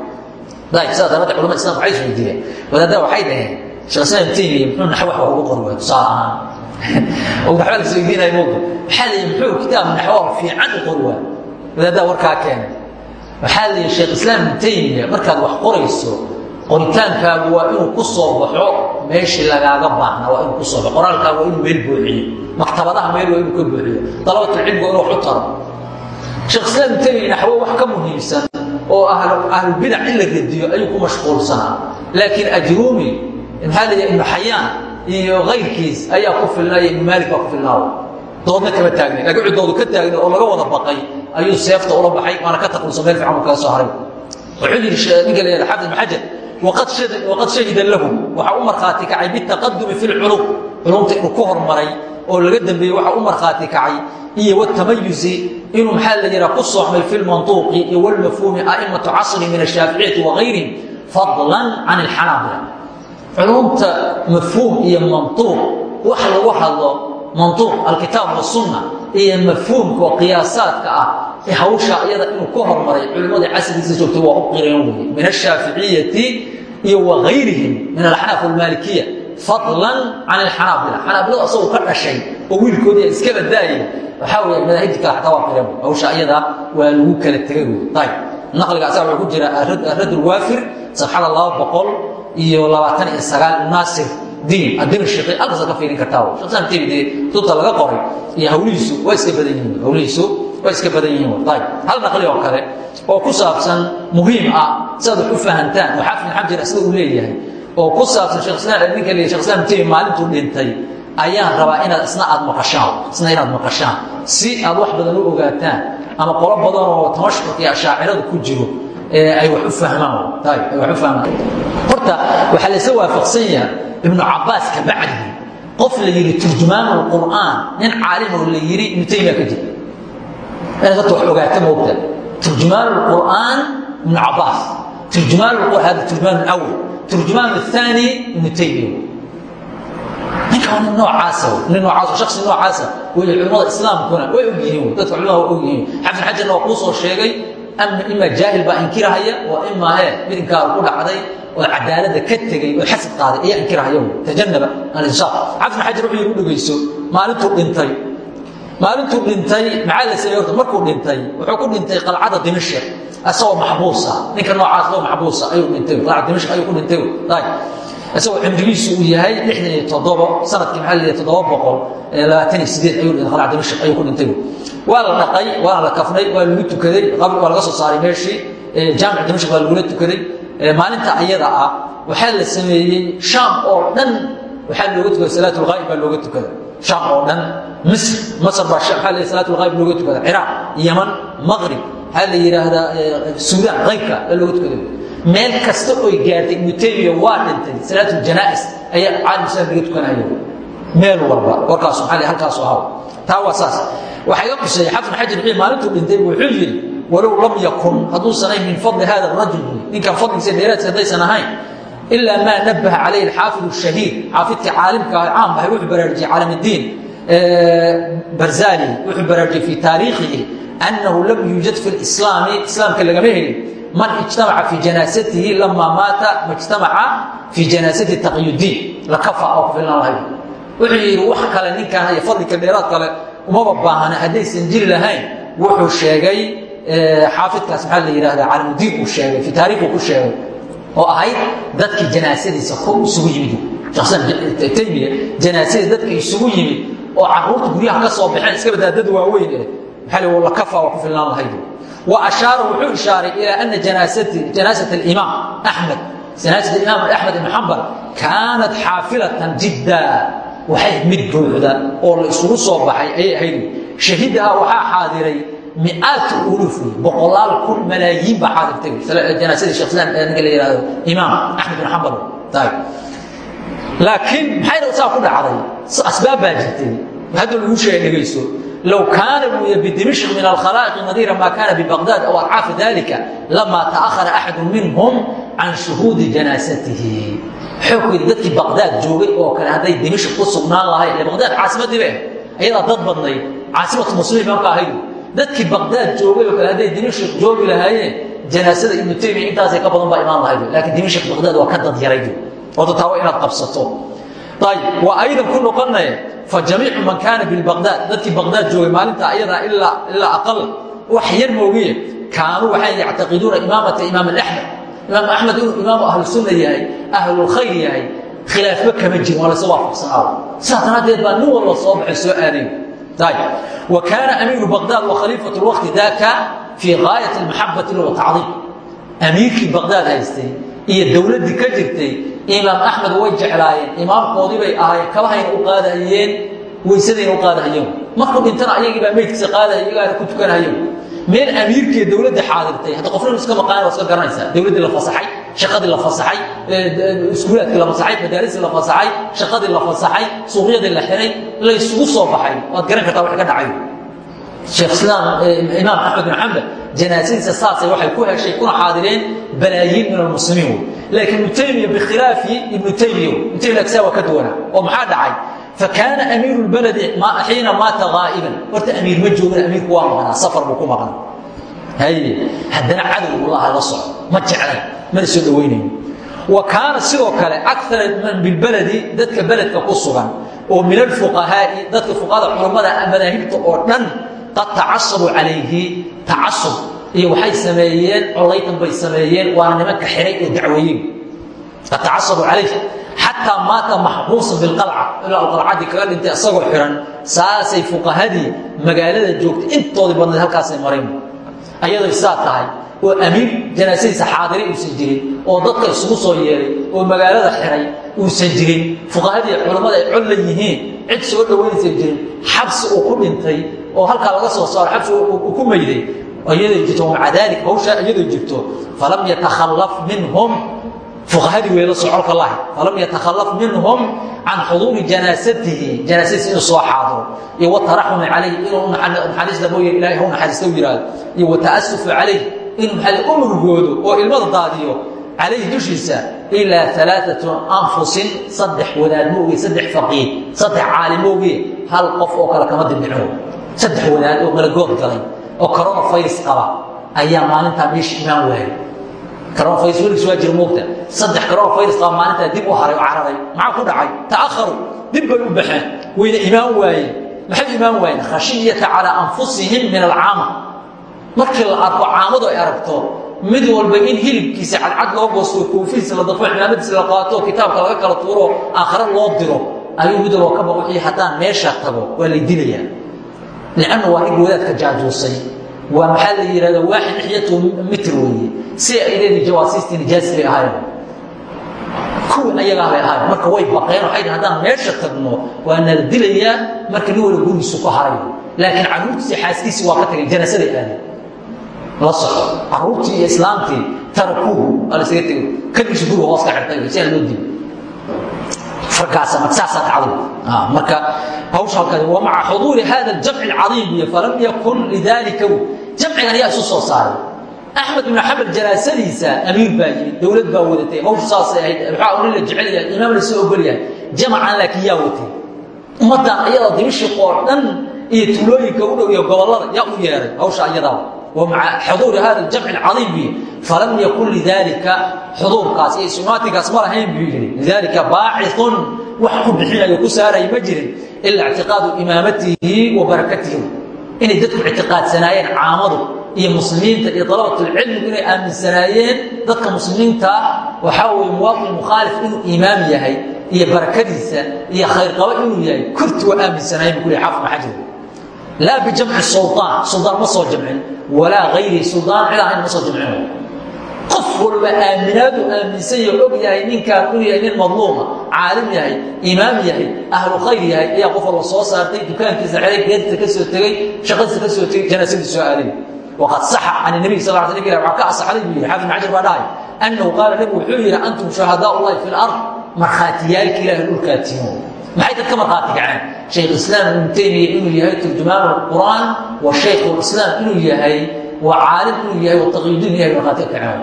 sidaa daraadeed culamada islamka waxay isweydiiyeen wadaaddaa waxay dhaheen sheekh islaam ibnu taymiya muxuu naxw wax ugu qori waaya tusaale ahaan waxbaa la isweydiinaya mowda waxaa la yidhi muxuu kitaab naxwo fiican u qori waayo wadaaddaa warkaa keenay. Waxaa la yidhi sheekh islaam ibnu taymiya markaad wax qorayso qoritaankaagu waa inuu ku soo baxo meeshii lagaaga baahna waa inuu ku soo baxo. Qoraalkaagu waa inuu meel buuxiyo maktabadaha meel waa inuu ka buuxiyo dalabatulcilmiga inuu wax u taro sheekh islaam ibnu taymiya naxwo wax ka muhiimsan oo ahlulbidac in la radiyo ayuu ku mashquulsanaa. Laakiin ajruumi maxaa la yidhi ibnu xayaan iyo kayrkiis ayaa ku filnaya ibnu maalik baa ku filnaawa doodna kama taagna wixii doodu ka taagna oo laga wada baqay ayuu seefta ula baxay waana ka taqluso meel fiican kaga soo haray. Wuxuu yidhi ninka la yidhaha xafid ibn xajar waqad shahida lahu waxaa u markhaati kacay bitaqadumi fi lculum culumta inuu ku hormaray oo laga dambeeyey waxaa u markhaati kacay iyo watamayuzi inuu maxaa la yidhaha ku soocmay fi lmantuuqi iyo walmafhuumi a'immatu casri min ashaaficiyati wagayrihim fadlan can alxanaabila culumta mafhuum iyo mantuuq wax lagu hadlo mantuuq alkitaab wasunna iyo mafhuumka qiyaasaadka ah ee iyada inuu ku hormaray culimmadii casrigiisa joogtay waa u qireen weye min ashaaficiyati iyo wagayrihim min alxanaaf almaalikiya fadlan can alxanaabila xanaabilada asagoo ka dhashay oo wiilkoodii ay iska badaayeen waxaa weeye madaahibti kale xataa waa qireen hawsha iyada waa lagu kala tegay wey ayib naqliga asaga ku jira arad alwaafir laba boqol iyo labaatan iyo sagaal naasir diin adimashqi halkaasa ka fiirin kartaa shekhislam tibide kutubta laga qoray iyo hawlihiisu waa iska badan yihiin hawlihiisu waa iska badan yihiin ayib hal naqli oo kale oo ku saabsan muhiim ah si aad wax u fahantaan oo xaafid ibn xajar sida uu leeyahay oo ku saabsan shekh islam ninka leeyahay shekh islam timi maalintuu dhintay ayaan rabaa inaad isna aad maqashaan isna inaad maqashaan si aad wax badan u ogaataan ama qolo badan oo tamashqurka iyo ashaacirada ku jiro ay wax u fahmaan. Horta waxaa laysa waafaqsan yahay ibnu cabaas ka bacdihi qof la yidhi turjumaan qur'aan. Nin caalimoo la yidhi ibnu taymiya ka horta wax ogaata moogta turjumaan qur'aan ibnu cabaas turjumaan hada turjumaan awal turjumaan athani ibnu taymiya. Ninka waa nin noocaasa nin noocaas shaksi noocaasa wey culimmada islaamkuna way og dadka culimada waa og yihiin xafid soo sheegay ama ima jaahil baa inkirahaya waa imaa he mid inkaaru ku dhacday oo cadaalada ka tegey oo xasab qaaday ayaa inkirahaya tajanaba alinsaaf xafid xajar wuxuu yidhi u dhegayso maalintuu dhintay maalintuu dhintay maxaa la sameeyey horta markuu dhintay wuxuu ku dhintay qalcada dimashq isagoo maxbuusa ninka noocaas loo maxbuusa ayuu dhintay qalcada dimashq ayuu ku dhintay isagoo cimrigiisu uu yahay lixdan iyo toddobo sannadkii maxaa la yidhaha toddoba boqol labaatan iyo sideed ayuu dhintay qalcada dimashq ayuu ku dhintay waa la dhaqay waana la kafnay waa lagu tukaday qabri waa laga soo saaray meeshii jaamic dimashq baa lagula tukaday. Maalinta ayada ah waxaa la sameeyey shaam oo dhan waxaa looga tukada salaat lghaa'ib baa looga tukada shaam oo dhan misr masr baa waxaa la salaat lghaa'ib looga tukada ciraaq yaman maqrib waxaa la yidhaahdaa suudaan qaybka baa looga tukada meel kasta oy gaartay ibnu taymiya waa dhintay salaat ljanaa'is ayaa caalam islam laga tukanaya meel walba warkaas maxaa halkaasu ahaw taa waa saas waxaa iga quseeya xafid xajar maalintuu dhintay wuxuu yidhi walow lam yakun hadduusan ahayn min fadli hada rajul ninkan fadligiisa dheeraadka haddaysan ahayn ilaa maa nabaha calayhi alxaafid shahiir xaafidkii caalimka ah caam ahay wuxuu baraarujiyey caalamiddiin barzali wuxuu baraarujiyey fii taariikhihi annahu lam yuujad fi lislaami islaamka lagama helin man ijtamaca fii janaasatihi lamaa maata majtamaca fii janaasati taqyudiin lakafa oo ku filan lahayd. Wuxuu yidhi wax kale ninkan iyo fadlika dheeraad kale umaba baahana haddaysan jiri lahayn wuxuu sheegay xaafidkaas maxaa la yidhahdaa calamudiin uu sheegay fii taariikhu ku sheegay oo ahayd dadkii janaasadiisa isugu yimid. Taymiya janaasadii dadka isugu yimid oo carruurta guryaha ka soo baxeen iska badaa dad waaweyn eh maxaa la lakafa waa ku filnaan lahayd wa ashaara wuxuu ishaaray ilaa ana janaasat alimaam axmed janaasat alimaam axmed ibn xambal kaanat xaafilatan jidda waxay mid buuxda oo la isugu soo baxay ayay ahayd. Shahidaha waxaa xaadiray miaat uluf boqolaal kun malaayiin baa xaadirtay janaasadii shekh islam ninka la yihahdo imaam axmed bin xambal tahay laakiin maxayna saa ku dhacday? Asbaab baa jirtay. Hadda lagu sheegay dhegayso low kaana buya bidimishq min alkhalaa'iqi nadiira ma kaana bibaqdaad aw adcaafi dalika lama ta'ahara axadu minhum can shuhuudi janaasatihi yidhi dadkii baqdaad joogay oo kale hadday dimishq ku sugnaan lahayd. Ee baqdaad caasimadii ba ayadaa dad badnayd caasimatu muslimiin marka ahayd. Dadkii baqdaad joogay oo kale hadday dimishq joogi lahaayeen janaasada ibnu taymiya intaasay ka badan baa imaan lahayd. Laakiin dimishq baqdaad waa ka dad yaray. Wada taa waa inaad qabsato. Ayib waa aydan ku noqonaya fa jamiicu man kaana bilbaqdaad dadkii baqdaad joogay maalinta ayadaa ilaa aqal. Wax yar moogiye kaanuu waxay yactaqiduuna imaamata imaam axmed imaam axmed inuu imaamu ahlusunna yahay ahlulkhayr yahay khilaafba kama jirin waa laysa waafaqsanaa sidaa daraaddeed baa nin walba soo baxay soo aadayn wa kaana amiiru baqdaad wa khaliifatu lwaqti daka fii gaayat almaxabati lahu tacdiim amiirkii baqdaad haystay iyo dowladdii ka jirtay imaam axmed way jeclaayeen. Imaamkoodii bay ahaayeen kabahayna u qaadahayeen weysadayna u qaadahayeen markuu dhintana ayagii baa meydkiisa qaadahaya iyagaana ku tukanahayeen meel amiirkii dowladda xaadirtay hadda qofna iska maqaan waa iska garanaysaa dowladdii la fasaxay shaqadii la fasaxay iskuulaadkii la fasaxay madaaristii la fasaxay shaqadii la fasaxay suuqyadii la xiray la isugu soo baxay. Waad garan kartaa wax ka dhacayo sheekh islaam imaam axmed bin xambal janaasadiisa saasay waxay ku heshay kuna xaadireen balaayiin min almuslimiin. Laakiin ibnu taymiya bikhilaafi ibnu taymiya ibnu taymiya agsaa waa ka duwana oo maxaa dhacay fakaana amiiru lbaladi xiina maata gaa'iban horta amiir ma joogin amiirku waa maqnaa safar buu ku maqnaa haye haddana cadowgullaha la soco ma jeclay mana soo dhowaynayo wa kaana sidoo kale akara man bilbaladi dadka beledka ku sugan oo min alfuqahaa'i dadka fuqahada culammada madaahibta oo dhan qad tacasabuu calayhi tacasub iyo waxay sameeyeen colaytan bay sameeyeen waana nimanka xiray oo dacweeyeen qad tacasabuu calayh xataa maata maxbuusan bilqalca ilaa qalcadii kaga dhintay isagoo xiran saasay fuqahadii magaalada joogtay. Intoodii badnayd halkaasay marayn ayadoy saa tahay oo amiir janaasadiisa xaadiri uusan jirin oo dadka isugu soo yeeray oo magaalada xiray uusan jirin. Fuqahadii culammada ay col la yihiin cid soo dhowaynaysan jirin. Xabsi uu ku dhintay oo halkaa laga soo saaro xabsi uu ku mayday iyaday jirto maca daalik fuqahadii weela socolka lahay falam yatakhallaf minhum can xuduuri janaasatihi janaasadiisa inuu soo xaadiro iyo wataraxumi calayh inuu naxariista mooye ilahay hau naxariista u yihahdo iyo wata'asufu calayh inuu maxaa u murugoodo oo ilmada daadiyo calayhi dushiisa ilaa alaaatu anfusin saddex wadaad mooge saddex faqiih saddex caalim mooge hal qof oo kale kama dindhico saddex wadaad oo malagood galay oo corona virus qaba ayaa maalintaa meesha imaan waayay virus weligiis waa jira moogta saddex virus qaba maalintaa dib u haray oo cararay. Maxaa ku dhacay? Ta'akharu. Dib bay u baxeen wayna imaan waayeen maxay imaan waayeen? Khashiyata calaa anfusihim min alcaama. Markii la arko caamadu ay aragto mid walba in hilibkiisa cadcad loo goosto koofihiisa la dafo cimaamadiisa la qaato kitaabka laga kala tuuro aakhare loo diro ayuu mid walba ka baqo wixii haddaan meesha tago waa lay dilayaa. Lianna waa ig wadaadka jaajuusay waa maxaa la yidhahda waaxid lixyatu mitr weeye? Si ay leedii jawaasiistii nijaas bay ahaayeen. Kuwii ayagaa bay ahaayeen. Marka way baqeen waxay dhi haddaan meesha tagno waa nala dilayaa marka nin wala gurigiisu ku haray. Laakiin caruurtiisii xaaskiisii waa ka tagay janaasaday aadeen. La soco. Caruurtii iyo islaamtii tarakuuhu waa la isaga tegay. Keligiisu guriga hoos ka xirtay si aan loo dili farkaasa marka hawsha wa maca xuduuri hada aljamci alcadiim iyo falam yakun lidalika jamcigan ayaa isu soo saaray. Axmed ibnu xambal janaasadiisa amiir baa yiri dowlad baa wadatay hawshu saasay ahayd waxaa nin la jecel yahay imaam la soo ogol yahay. Jamacan laakiin yaa watay ummaddan ayada dimishii oo dhan iyo tulooyinka u dhow iyo gobollada yaa u yeeray hawsha ayadaba wa maca xuduuri hada jamci cadiim bi falam yakun lidaalika xuduurkaas iyo sumaatigaas ma lahayn buu yidhi. Lidaalika baaciun wax ku bixinayo ku saaraya ma jirin ila ictiqaadu imaamatihi wa barakatihi inay dadku ictiqaadsanaayeen caamadu iyo muslimiinta iyo dalabatulcilmigu inay aaminsanaayeen dadka muslimiinta waxaa weye muwaaqif mukhaalif inuu imaam yahay iyo barakadiisa iyo khayrqabo inuu yahay korti waa aaminsanaayeen bu ku leh xaafid laa bijamci suldaan suldaan ma soo jamcin walaa hayri suldaan cidahan ma soo jamcin qof walba aaminaadu aaminsan yah og yahay ninkaan uu yahay nin madluuma caalim yahay imaam yahay ahlu khayr yahay ayaa qof walba soo saartay dukaankiisa xeday geertiisa ka soo tegey shaqadiisa ka soo tegey janaasadiisa soo aaday. Waqad saxa can nabiy sal l nbg waa ka asaxday buu yihi xaafid macjir baa dhahay annahu qaala nabigu wuxuu yihi antum shuhadaa ullahi fi lard markhaatiyaalka ilaah dhulkaatiimo maxay dadka markhaati kaceen? Shaykh islaam ibnu taymiya inuu yahay turjumaan alqur'aan wa shaykhulislaam inuu yahay waa caalim inuu yahay wa taqyudiin yahay markhaati kaceen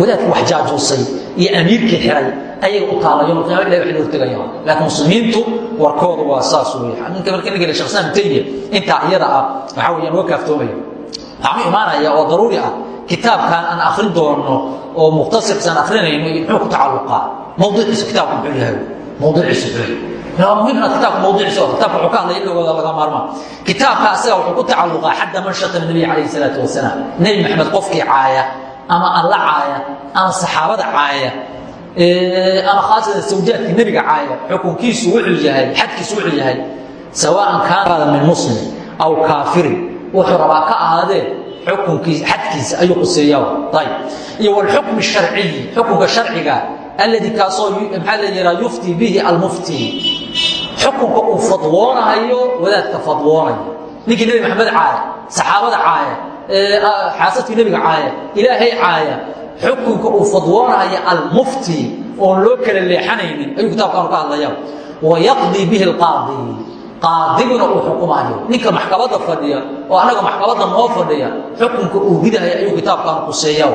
wadaadku wax jaajuusay iyo amiirkii xiray ayaga u taalayoqyam ilahi wa hortagayaa laakiin muslimiintu warkooda waa saas weyninka marka la gela shekh islaam taymiya intaa iyada ah waxaa weyaan waa kaaftoomaya. Waxaanu imaanaya oo daruuri ah kitaabkan aan akrin doono oo mukhtasarkiis aan akrinayno iyo muxuu ku tacalluqaa? Mawduuciisu kitaabku muxuu yahay mawduuciisu xooy kitaabka asaga wuxuu ku tacaluqaa xadda manshata nabi calayh salaat wasalaam nebi maxamed qofkii caaya ama alla caaya ama saxaabada caaya ama khaasatan sawjaadka nebiga caaya xukunkiisu wuxuu yahay xadkiisu wuxuu yahay sawaan kaanada min muslim aw kaafirin wuxuu rabaa ka ahaadee xukunkiisa xadkiisa ayuu quseeyaa ayb iyo walxukmi sharciyi xukunka sharciga alladii kaasoo maxaa la yidhaha yuftii bihi almuftii xukunka uu fadwoonahayo wadaadka fadwoonaya ninkii nebi maxamed caaya saxaabada caaya xaasadkii nabiga caaya ilaahay caaya xukunka uu fadwoonayo almufti oon loo kala leexanaynin ayuu kitaabkaanu ka hadlaya wayaqdii bihi alqaadi qaadiguna uu xukumayo ninka maxkamadda fadhiya oo annaga maxkamadda noo fadhiya xukunka uu ridaya ayuu kitaabkaanu quseeya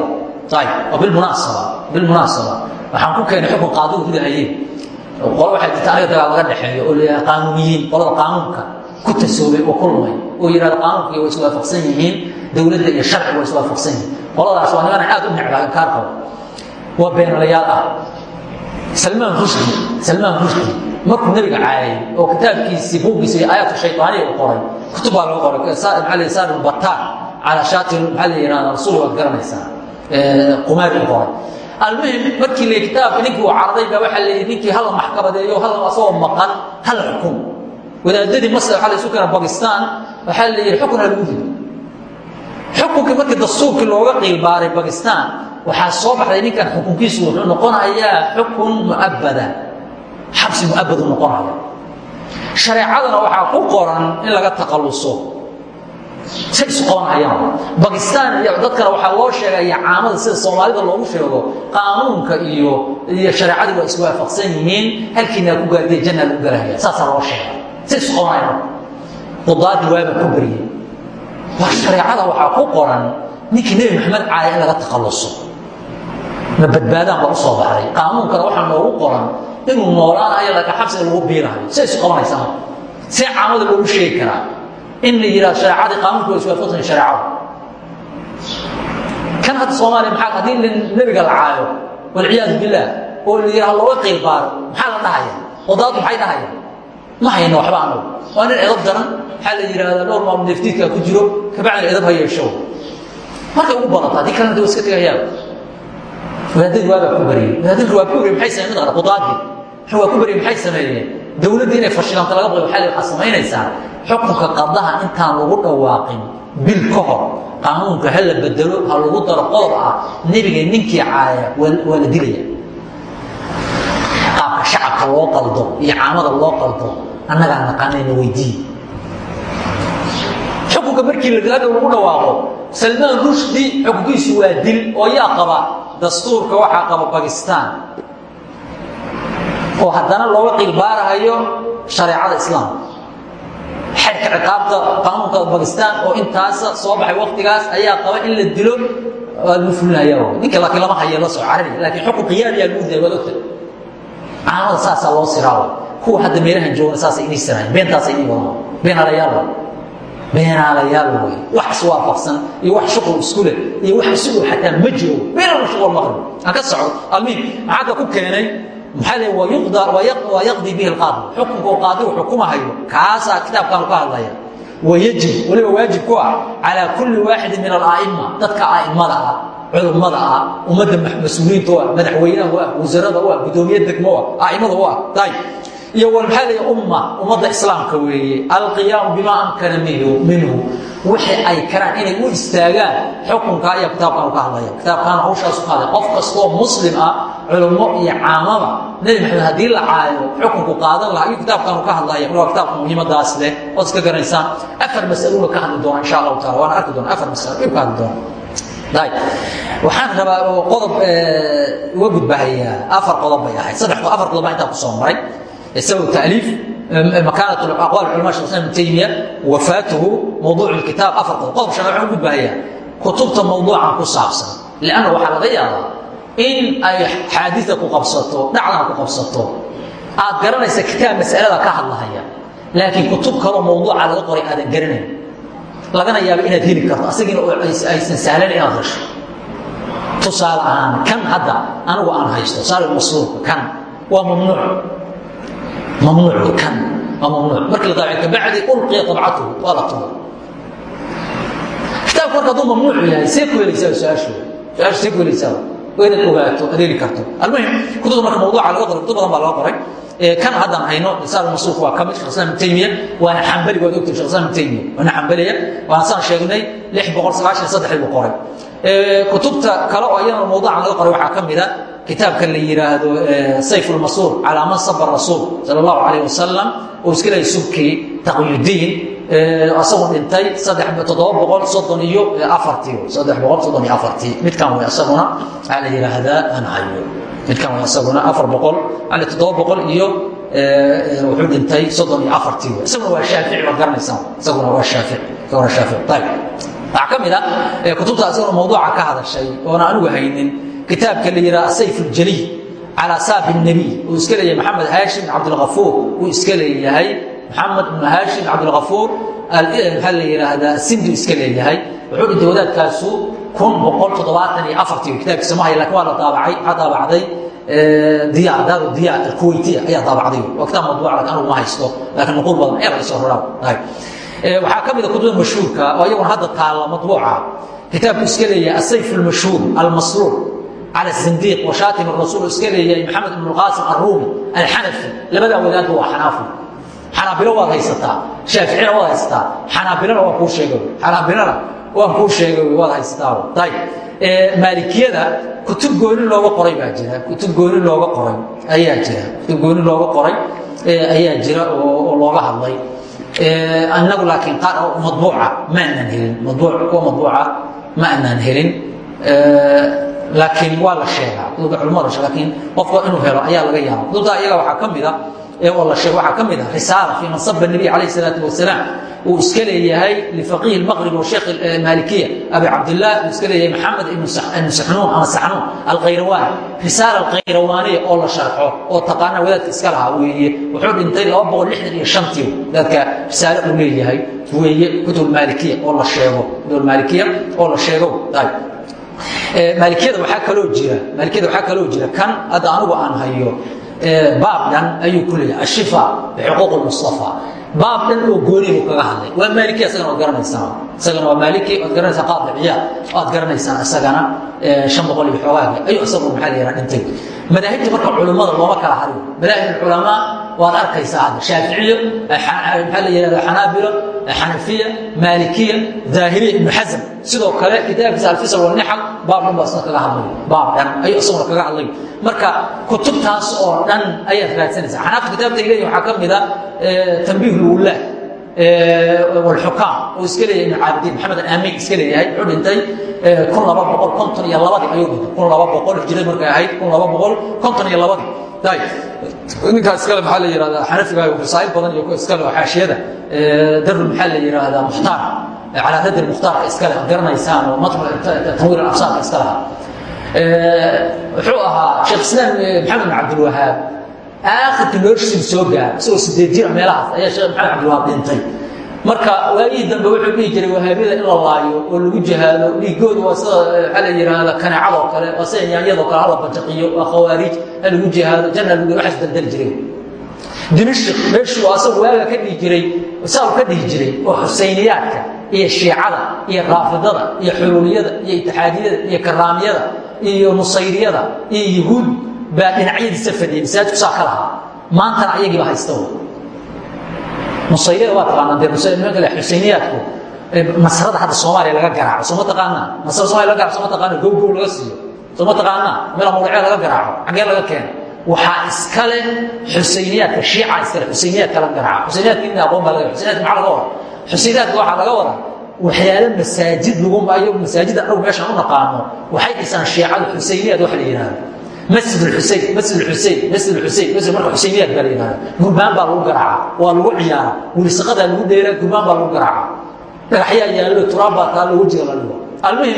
ayib bilmunaasaba bilmunaasaba waxaan ku keenay xukun qaadigu ridahayeen qolo waxay jirta aniga dagaal laga dhexeeyo oo layahay qaanuuniyiin qolada qaanuunka ku tasoobay oo kulmay oo yidhahda qaanuunka way iswaafaqsan yihiin dowladda iyo sharci way iswaafaqsan yihiin qoladaas waa niman aad u necbaagan kaar qabo. Waa beenalayaal ah. Salmaan rushdi salmaan rushdi markuu nebiga caayay oo kitaabkiisii buuggiisa iyo aayaadka shaydaaniya uu qoray kutub baa lagu qoray maal saan bataan calaa shaatin maxaa la yihahda rasuul waad garanaysaa qumaari uu qoray. Almuhim markii la kitaabka ninkii uu caraday baa waxaa layidhi ninkii hala maxkamadeeyo hala asagoo maqan hala xukum. Wadaadadii masar waxaa la isu keena bakistan waxaa la yidhi xukun ha lagu rido xukunkii markii dastuurkii looga qiilbaaray bakistan waxaa soo baxday ninkan xukunkiisu wuxuu noqonayaa xukun mu'abada xabsi mu'abadu noqonaya. Shareecadana waxaa ku qoran in laga taqaluso say isu qabanhayaan bakistan iyo dadkana waxaa loo sheegaya caamada sida soomaalida loogu sheego qaanuunka iyo iyo shareecadii waa iswaafaqsan yihiin halkiinaa ku gaardiya janna lagu galahaya saasaa loo sheega say isu qabanhayaan qudaadii waaba ku beriyey waa shareecada waxaa ku qoran ninkii nebi maxamed caaya in laga takhalluso. Ma badbaadaan baa u soo baxday. Qaanuunkana waxaa noogu qoran inuu noolaanayo laakiin xabsiga lagu biirahayo say isu qabanaysaa see caamada loogu sheegi karaa. In la yidhahdo shareecadii qaanuunku waa iswaafaqsan shareecada kan hadda soomaaliya maxaa haddii nebiga la caayo walciyaadu billaah oo la yidhahdo looga qiil baaro maxaa la dhahaya wadaaddu maxay dhahaya ma hayno waxba anagu waa nin edab daran maxaa la yidhahdaa dhowr maamul neftiidkaa ku jiro kabacdina edab ha yeesho. Markay ugu badato haddii kalena de waa iska tegayaan. Wadaadadii waabaa ku bariyey. Wadaadadii waa ku bariyey maxay sameeyeen? Mid qudaadii waa ku bariyey maxay sameeyeen? Dowladda inay fashilanta laga baqay waxaa waxaa samaynaysaa xukunka qadaha intaan lagu dhawaaqin bil ka hor qaanuunka ha la bedelo ha lagu daro qodob ah nebiga ninkii caaya waa la dilaya. Qaabka shacabka loo qaldo iyo caamada loo qaldo annagaa naqaanayna weydii xukunka markii la hadhow lagu dhawaaqo salmaan rushdi xukunkiisu waa dil oo yaa qaba dastuurka waxaa qaba bakistan oo haddana looga qiilbaarahayo shareecada islaamka xadka ciqaabta qaanuunka bakistan oo intaasa soo baxay waktigaas ayaa qaba in la dilo waa ninka laakiin lama hayo la soo carabi laakiin xukun qiyaadiyaa lagu dilay waad caamada saasaa loo siraawo kuwa hadda meelahan joogana saasay inay sirahayn beentaasay inay wadaan beenaalayaal beenaalayaal wey wax iswaafaqsan iyo wax shuqul isku leh iyo wax isugu xataa ma jiro. Beenalba shuqul maqrib. Aan ka socdo. Almiin maxaa ku keenay maxaa le waa yaqdi bihi alqaadi. Xukunka qaadigu xukumahayo kaasaa kitaabkaanu ka hadlaya. Wayajib waliba waajib ku ah calaa kulli waaxidin min ala'ima dadka a'immada ah culummada ah ummadda mas'uuliyiinta u ah madaxweynaha u ah wasarada u ah guddoomiye degmo u ah a'immada u ah. Ayb iyo maxaa leeya umma ummadda islaamka weeye alqiyaamu bimaa amkana minhu wixii ay karaan inay u istaagaan xukunka ayaa kitaabkaanu ka hadlaya. Kitaabkaana hawshaasu ka hadlaya qof kastoo muslim ah culummo iyo caamaba nebi maxamed haddii la caayo xukunku qaadan lahaa ayuu kitaabkaanu ka hadlaya waa kitaabka muhiimadaas leh waad iska garanaysaan afar masaluuna ka hadli doona insha allahu taala. Waana arki doona afar masalo ayuu ka hadli doona waxaan rabaa oo qodob uga gudbahayaa afar qodob bay ahayd. Saddex afar qodob baa intaa ku soo maray سبب تأليف مكانة أقوال العلماء شيخ الإسلام ابن تيمية وفاته موضوع الكتاب أفرق قضب شرع عمود بهيا كتبت موضوعا كصابسا لأنه وحال غيرا إن أي حادثة كقبصته نعلم كقبصته aad garanaysa kitaab masalada ka hadlahaya laakiin kutub kaloo mawduuca laga qoray aadan garanayn lagana yaabo inaad heli karto asagina aysan sahlan inaad hesho tusaale ahaan kan hadda anigu aan haysto saari masuulka kan waa mamnuuc mamnuuc kan waa mamnuuc markii la daabici kabacdi ulqiya dabcatuhu waa la tumo kitaabku marka hadduu mamnuuc yahay see ku helaysaa su'aashu su'aashu see ku helaysaa waa inaad ogaato aad heli karto almuhim kutubta marka mawduuca laga qoray kutub badan baa laga qoray kan haddaan hayno risaal masuuf waa ka mid shekh islam ibn taymiya waana xambali waad ogtahay shekh islam ibn taymiya waana xambaliya waana saan sheegnay lix boqol sagaashan saddexdii buu qoray kutubta kale oo iyadana mawduucan laga qoray waxaa ka mid a kitaabka la yidhaahdo sayf ulmasuur calaa man saba rasuul sala allahu calayh wasalam oo iska subkii taqyudiin dhintay toddoba boqol soddon iyo iyo afartii. Midkan way asaguna waxaa la yidhaahdaa aan hayo midkan way asaguna afar boqol ale toddoba boqol iyo wuxuu dhintay soddon iyo afartii isaguna waa shaafici baad garanaysaan. Isaguna waa shaafici isaguna shaafici. Ayib waxaa ka mid a kutubta isaguna mawduuca ka hadashay oona anigu haynin kitaabka la yidhaha asayf اljaliy calى saabi الnebiy uu iska leeyahay maxamed haashim cabdilgafuur uu iska leeyahay maxamed ibnu haashim cabdilgafuur maxaa la yidhaahdaa sindi iska leeyahay wuxuu dhintay wadaadkaasu kun boqol toddobaatan iyo afartii kitaabkiisa ma haya lakin waa la daabacay waxaa daabacday diya daaru diya alkuwaytiya ayaa daabacday waa kitaab madbuuc lakin anigu ma haysto laakiin nuquul badan ayaa laga soo roraa waxaa ka mid a kutubda mashhuurka oo iyaguna hadda taalla madbuuca kitaabku iska leeyahay asayf اlmashhuur almasruur cala sindiiq wa shaatim rasuul iska leeyahay maxamed ibnu qaasim arruumi alxanafi labadaa wadaadba waa xanaafi xanaabilo waad haysataa shaaficina waad haysataa xanaabilana waan kuu sheega xanaabilana waan kuu sheega maalikiyada kutub gooni looga qoray baa jira kutub gooni looga qoray ayaa jira kutub gooni looga qoray ayaa jira oo looga hadlay annagu laakiin qaar madbuuca ma aanaan helin madbuuc kuwa madbuuca ma aanaan helin laakiin waa la sheegaa. Kutubta culimada la laakiin qofka inuu helo ayaa laga yaaba kutubta iyaga waxaa ka mid a oo la sheeg waxaa ka mid ah risaala fii mansaba nabiy calayh salaatu wasalaam uu iska leeyahay lifaqiih almaqrib wa sheekh maalikiya abi cabdillah uu iska leeyahay maxamed ibnu saxnuun ama saxnuun alkhayrawaani risaala alkhayrawaaniya oo la sharxo oo taqaana wadaadka iska lahaa weeye wuxuu dhintay laba boqol lixdan iyo shantii wadaadka risaale uu leeyahay weeye kutub maalikiya oo la sheego. Kutub maalikiya oo la sheego. Ayb maalikiyada waxaa kaloo jira maalikiyada waxaa kaloo jira kan hadda anigu aan hayo baab dhan ayuu ku leeyahay ashifa bixuquuq lmustafa baab dhan oo gooni buu kaga hadlay. Waa maaliki isagana waad garanaysaan isagana waa maaliki waad garanaysaa qaadda ciyaad waad garanaysaan isagana shan boqol iyo xoogaagi ayuu isagu maxaa la yidhaha dhintay. Madaahibta marka culummada looma kala harin madaahib culamaa waad arkaysaa hadda shaaficiyo maxaa la yidhahda xanaabilo xanafiya maalikiya daahiriya ibnu xasm sidoo kale kitaabkiisa alfisal walnixal baab dhan baa isna kaga hadlay baab dhan ayuu isaguna kaga hadlay marka kutubtaas oo dhan ayaad raadsanaysaa xanaafta kitaabta leeyihiin waxaa ka Eh, walxukaam oo iska leeyahay ibn caabdiin maxamed aamin iska leeyahay. Wuxuu dhintay eh, kun laba boqol konton iyo labadii ayuu dhintay. Kun laba boqol hijrad markay ahayd. Kun laba boqol konton iyo labadii dayib ninkaa iskale maxaa la yihahdaa xanafiga rasaa'il badan iyo iskale oo xaashiyada eh, darul maxaa la yihahdaa mukhtaar calaa raddi mukhtaarka iskale ad garanaysaan oo tanwiir alabsaarka iska lahaa wuxuu ahaa sheekh islaam maxamed ibn cabdilwahaab aakhirka noloshiisu soo gaara isagoo sideed jira meelahaas ayaa sheekh maxamed cabdiwahaab dhintay. Marka waagihii dambe wuxuu dhihi jiray wahaabiyada in la laayo oo lagu jihaado dhiigooda waa sida waxaa la yidhaahda kaneecadoo kale waa sida yaanyadoo kale hala bajaqiyo waa khawaariij ha lagu jihaado janna lagu waxaas daldali jiray. Dimashq meeshuu asagu waaga ka dhihi jiray saa ka dhihi jiray oo xusayniyaadka iyo shiicada iyo raafidada iyo xuluuliyada iyo itixaadiyada iyo karaamiyada iyo nusayriyada iyo yuhuud baa dhinacyadiisa fadhiyay masaajidku saa ka lahaa maantana ayagiiba haysta nusayriyada waa taqaanaa dee nimanka le xusayniyaadku nasrada hadda soomaaliya laga garaaco soo ma taqaanaa? Nasrada somalia laga garaaco soo ma taqaana gowgow laga siiyo soo ma taqaanaa? Meel mawdacee laga garaaco xaggee laga keena waxaa iskale xusayniyaadka shiica iskale xusayniyaadka la garaaca xusayniyaadka in aqoon baa laga xusayniyaadka maxaa laga wadaa xusayniyaadka waxaa laga wadaa waxyaalo masaajid lagu maayo masaajida anagu meeshaan u naqaano waxay dhisaan shiicadu xusayniyaad wax la yidhaahdo masjid xusein masjid xusein masjid xusein masjid marka xusayniyaad baa la yidhahda gurbaan baa lagu garaaca waa lagu ciyaara wilisaqadaa lagu dheera gurbaan baa lagu garaaca. Dhagaxyaa yaallo turaab baa taalo wejiga la dhigo. Almuhim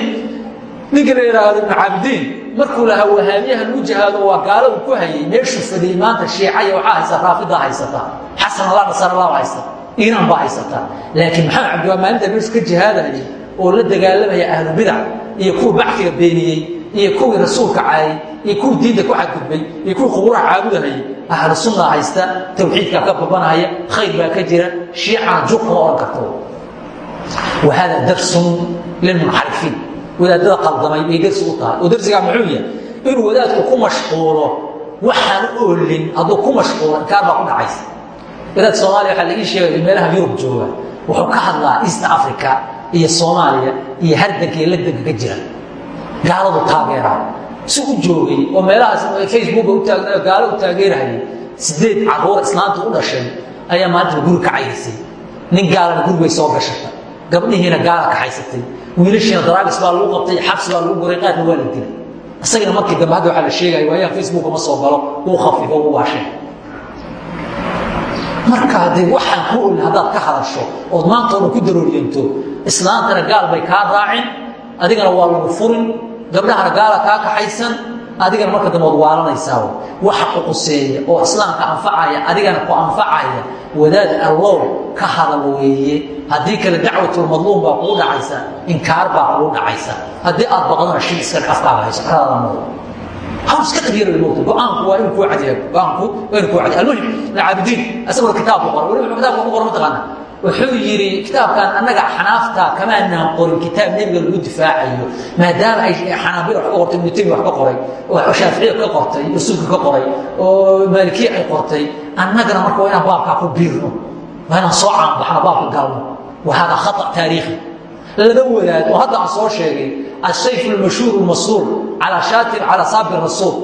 ninka la yidhaahdo ibnu caabidiin markuu lahaa wahaabiyaha lagu jihaado waa gaaladu ku hayay meeshuu fadhiyey maanta shiicaya waxaa haysa raafidaa haysata xasan allah nasarallah haysata iiraan baa haysata. Laakiin maxamed cabdiwaa maalinta meeshu ka jihaadayay oo la dagaalamaya ahlubidac iyo kuwa bacfiga beeniyey iyo kuwii rasuulka caayay iyo kuwii diinta ku xadgudbay iyo kuwii qubuuraha caabudahayay ahlu sunna haysta tawxiidkaa ka babanahaya khayr baa ka jira shiicana juuq kama odhan karto. Wa hada darsun lilmunxarifiin wadaadada qaldamay bay darsi u tahay. Oo darsigaa muxuu yahay? Inuu wadaadku ku mashquulo waxaan u oolin hadduu ku mashquulo inkaar baa ku dhacaysa. Wadaad soomaaliya waxaa laii sheegaya meelaha yurub jooga wuxuu ka hadlaa east africa iyo soomaaliya iyo hardanka iyo ladanka ka jira gaaladu taageeraa. Si u joogay oo meelahaas facebooka u taagna gaalo u taageerahayay sideed carruur islaanta u dhashay ayaa maalinta guri ka cayaysay nin gaalana guri bay soo gashatay gabdhihiina gaala kaxaysatay wiilashiina daraagis baa lagu qabtay xabsi baa lagu goray qaarna waa la dilay. Isagana markii dambe hadda waxaa la sheegaya waayaha facebook ma soo galo wuu khafifo wuu waashay. Marka haddee waxaan ku olin haddaad ka hadasho ood maanta ku darooriyanto islaantana gaal bay kaa raacin adigana waa lagu furin gabdhahana gaala kaa kaxaysan adigana marka dambe ood waalanaysaa. Waxa ku quseeya oo islaamka anfacaya adigana ku anfacaya wadaad allow ka hadal weeye. Haddii kale dacwatulmadluum baa kugu dhacaysa inkaar baa kugu dhacaysa. Haddii aad baqdana shil iska afkaaga hayso karaada mooda hawl iska qabyara moogta go'aanku waa inuu kuu cadiya go'aanku waa inuu kuu cadiya almuhim alcaabidiin asagoo kitaabku qora weli wuxuu kitaabka ku qora mataqaana wuxuu yidhi kitaabkan annaga xanaafta kamaanaan qorin kitaab nebiga lagu difaacayo maadaama ay xanaabila wax ka qortay ibnu taymiya wax ka qoray oo shaaficiya ka qortay rasuulka ka qoray oo maalikiya ay qortay annagana marka waa inaan baabkaa ku biirno waa inaan soo caanbaxno baabka galno wa hada khata taariikhi. Laba wadaad oo hadda aan soo sheegay ashayf almashhuur almasuur calaa shaatir calaa saabir rasuul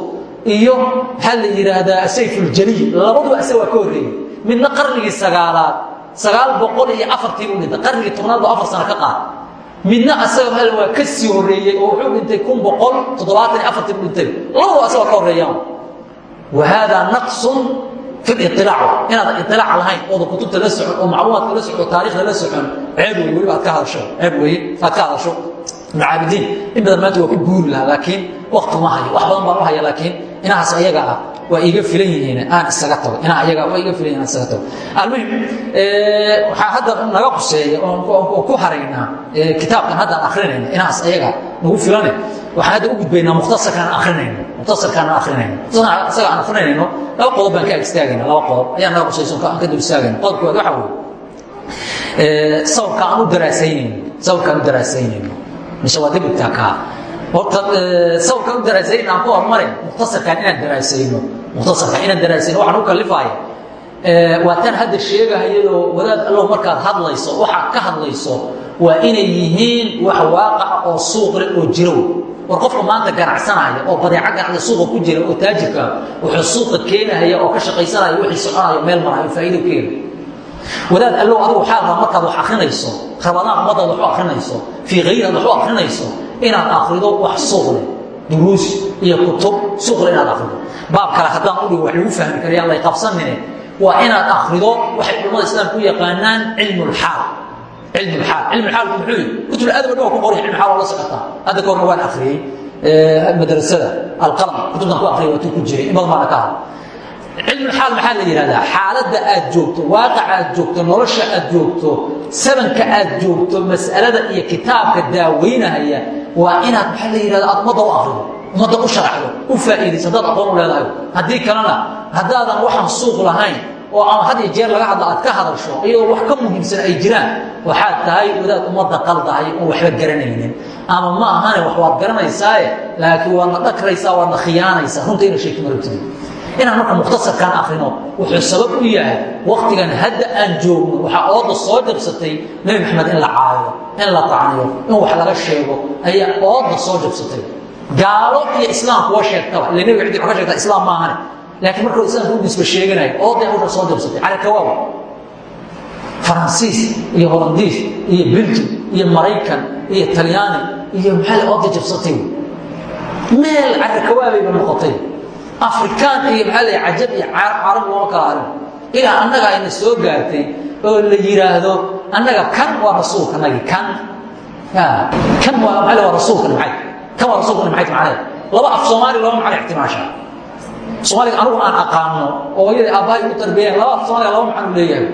iyo maxaa la yidhaahdaa asayf aljaliil labaduba asaga waa ka horreeyey midna qarnigii sagaalaad sagaal boqol iyo afartii u dhintay qarnigii tobnaad boo afar sano ka qaad. Midna asaga maal waa ka sii horreeyey oo wuxuu dhintay kun boqol toddobaatan iyo afartii u dhintay. Labaduba asaga ka horreeyaan wa haadaa naqsun fi liilaac inaad iilaac lahayn ooda kutubta la socon oo macluumaadka la socon taarikhda la socon ceeb wey weliba aad ka hadasho ceeb weye aad ka hadasho ibnucaabidiin in badan maanta waa ku guuri lahaa laakiin wakti ma hayo. Wax badan baan u haya laakiin inahaas ayaga ah waa iiga filan yihiin aan isaga tago. Inaa ayaga waa iiga filan yihiin aan isaga tago. Almuhim waxaa hadda naga quseeya oon ku haraynaa kitaabkan haddaan akrinayna inahaas ayaga nagu filane. Waxaan hadda u gudbaynaa mukhtasarkaan akrinayno mukhtasarkaan akrinayno mukhtasarka isaga aan akrinayno laba qodob baan ka ag istaagayna laba qodob ayaa naga qusayso aan ka dul istaagayna. Qodobka waad waxa weeye sawirka aan u daraasaynayno. Sawirka aan u daraasaynayno mise waa dibigtaa kaa horta sawirka u daraasayna aan ku hormarin mukhtasarkan inaan daraasayno mukhtasarkan inaan daraasayno waxaan u kalifaaya waa tan hadda sheegahayadoo wadaad allow markaad hadlayso waxaad ka hadlayso waa inay yihiin wax waaqaca oo suuq leh oo jirow war qofka maanta ganacsanaya oo badeeco ganacsi suuqa ku jira oo taajirka wuxuu suuqa keenahaya oo ka shaqaysanaya wixii soconayo meel marayo faa'iido keena wadaad allow adigu waxaa rabaa markaad wax akrinayso rabadaan ummadaad wax u akrinayso fii kayraad wax u akrinayso inaad akrido wax suuq leh duruus iyo kutub suuq leh inaad akrido baab kale haddaan udhigo wax lagu fahmi kara yaan lay qabsanine waa inaad akrido waxay culamada islaamka u yaqaanaan cilmu lxaal cilmu lxaal cilmu lxaalku muxuu yihi kutub adab dhan waa ku qoray cilmu xaal waa la socotaa hadda ka horna waan akhriyey madrasada alqalam kutubtan ku akhriyay waatuu ku jiray in badan baana ka hadla cilmulxaal maxaa la yidhahdaa xaaladda aad joogto waaqaca aad joogto nolosha aad joogto sabanka aad joogto mas'alada iyo kitaabka daaweynahaya waa inaad maxaa la yidhahda aad ummadda u akrido ummadda u sharaxdo u faa'iidayso haddaad aqoon u leedahay. Haddii kalena haddaadan waxaan suuq lahayn oo ama had iyo jeer laga hadla aad ka hadasho iyadoo wax ka muhiimsan ay jiraan waxaad tahay wadaad ummadda qaldahay oon waxba garanaynin. Ama ma ahane wax waad garanaysaaye laakiin waadna dhakraysaa waadna khiyaanaysaa. Runta ina sheegto marabtidi inaan marka mukhtasarkan akrino wuxuu sabab u yahay waktigan hadda aan joogno waxaa ooda soo jabsatay nebi maxamed in la caayo in la tacniyo in wax laga sheego ayaa ooda soo jabsatay. Gaalo iyo islaam kuwa sheegtaba ila nebiga cidi wa ka sheegtaa islaam maahane. Laakiin markuu islaamka u nisba sheeganayo ooday hawsha soo jabsatay. Cali kawaawa faransiis iyo holandiis iyo belgium iyo maraykan iyo talyaani iyo maxaa ooda jabsatay? Meel carrakawaabayba noqotay afrikaan iyo maxaa la cajab iyo carab looma kala harin ilaa annaga ayna soo gaartay oo la yidhaahdo annaga kan waa rasuulkanagi kan. Kan waa maa waa rasuulkan maxay? Kan waa rasuulkan maxay macnaheed laba af soomaali laba macno ixtimaasha soomaaliga anigu aan aqaano oo iyada aabbahay u tarbiyeen laba af soomaaliga laba macno leeyahay?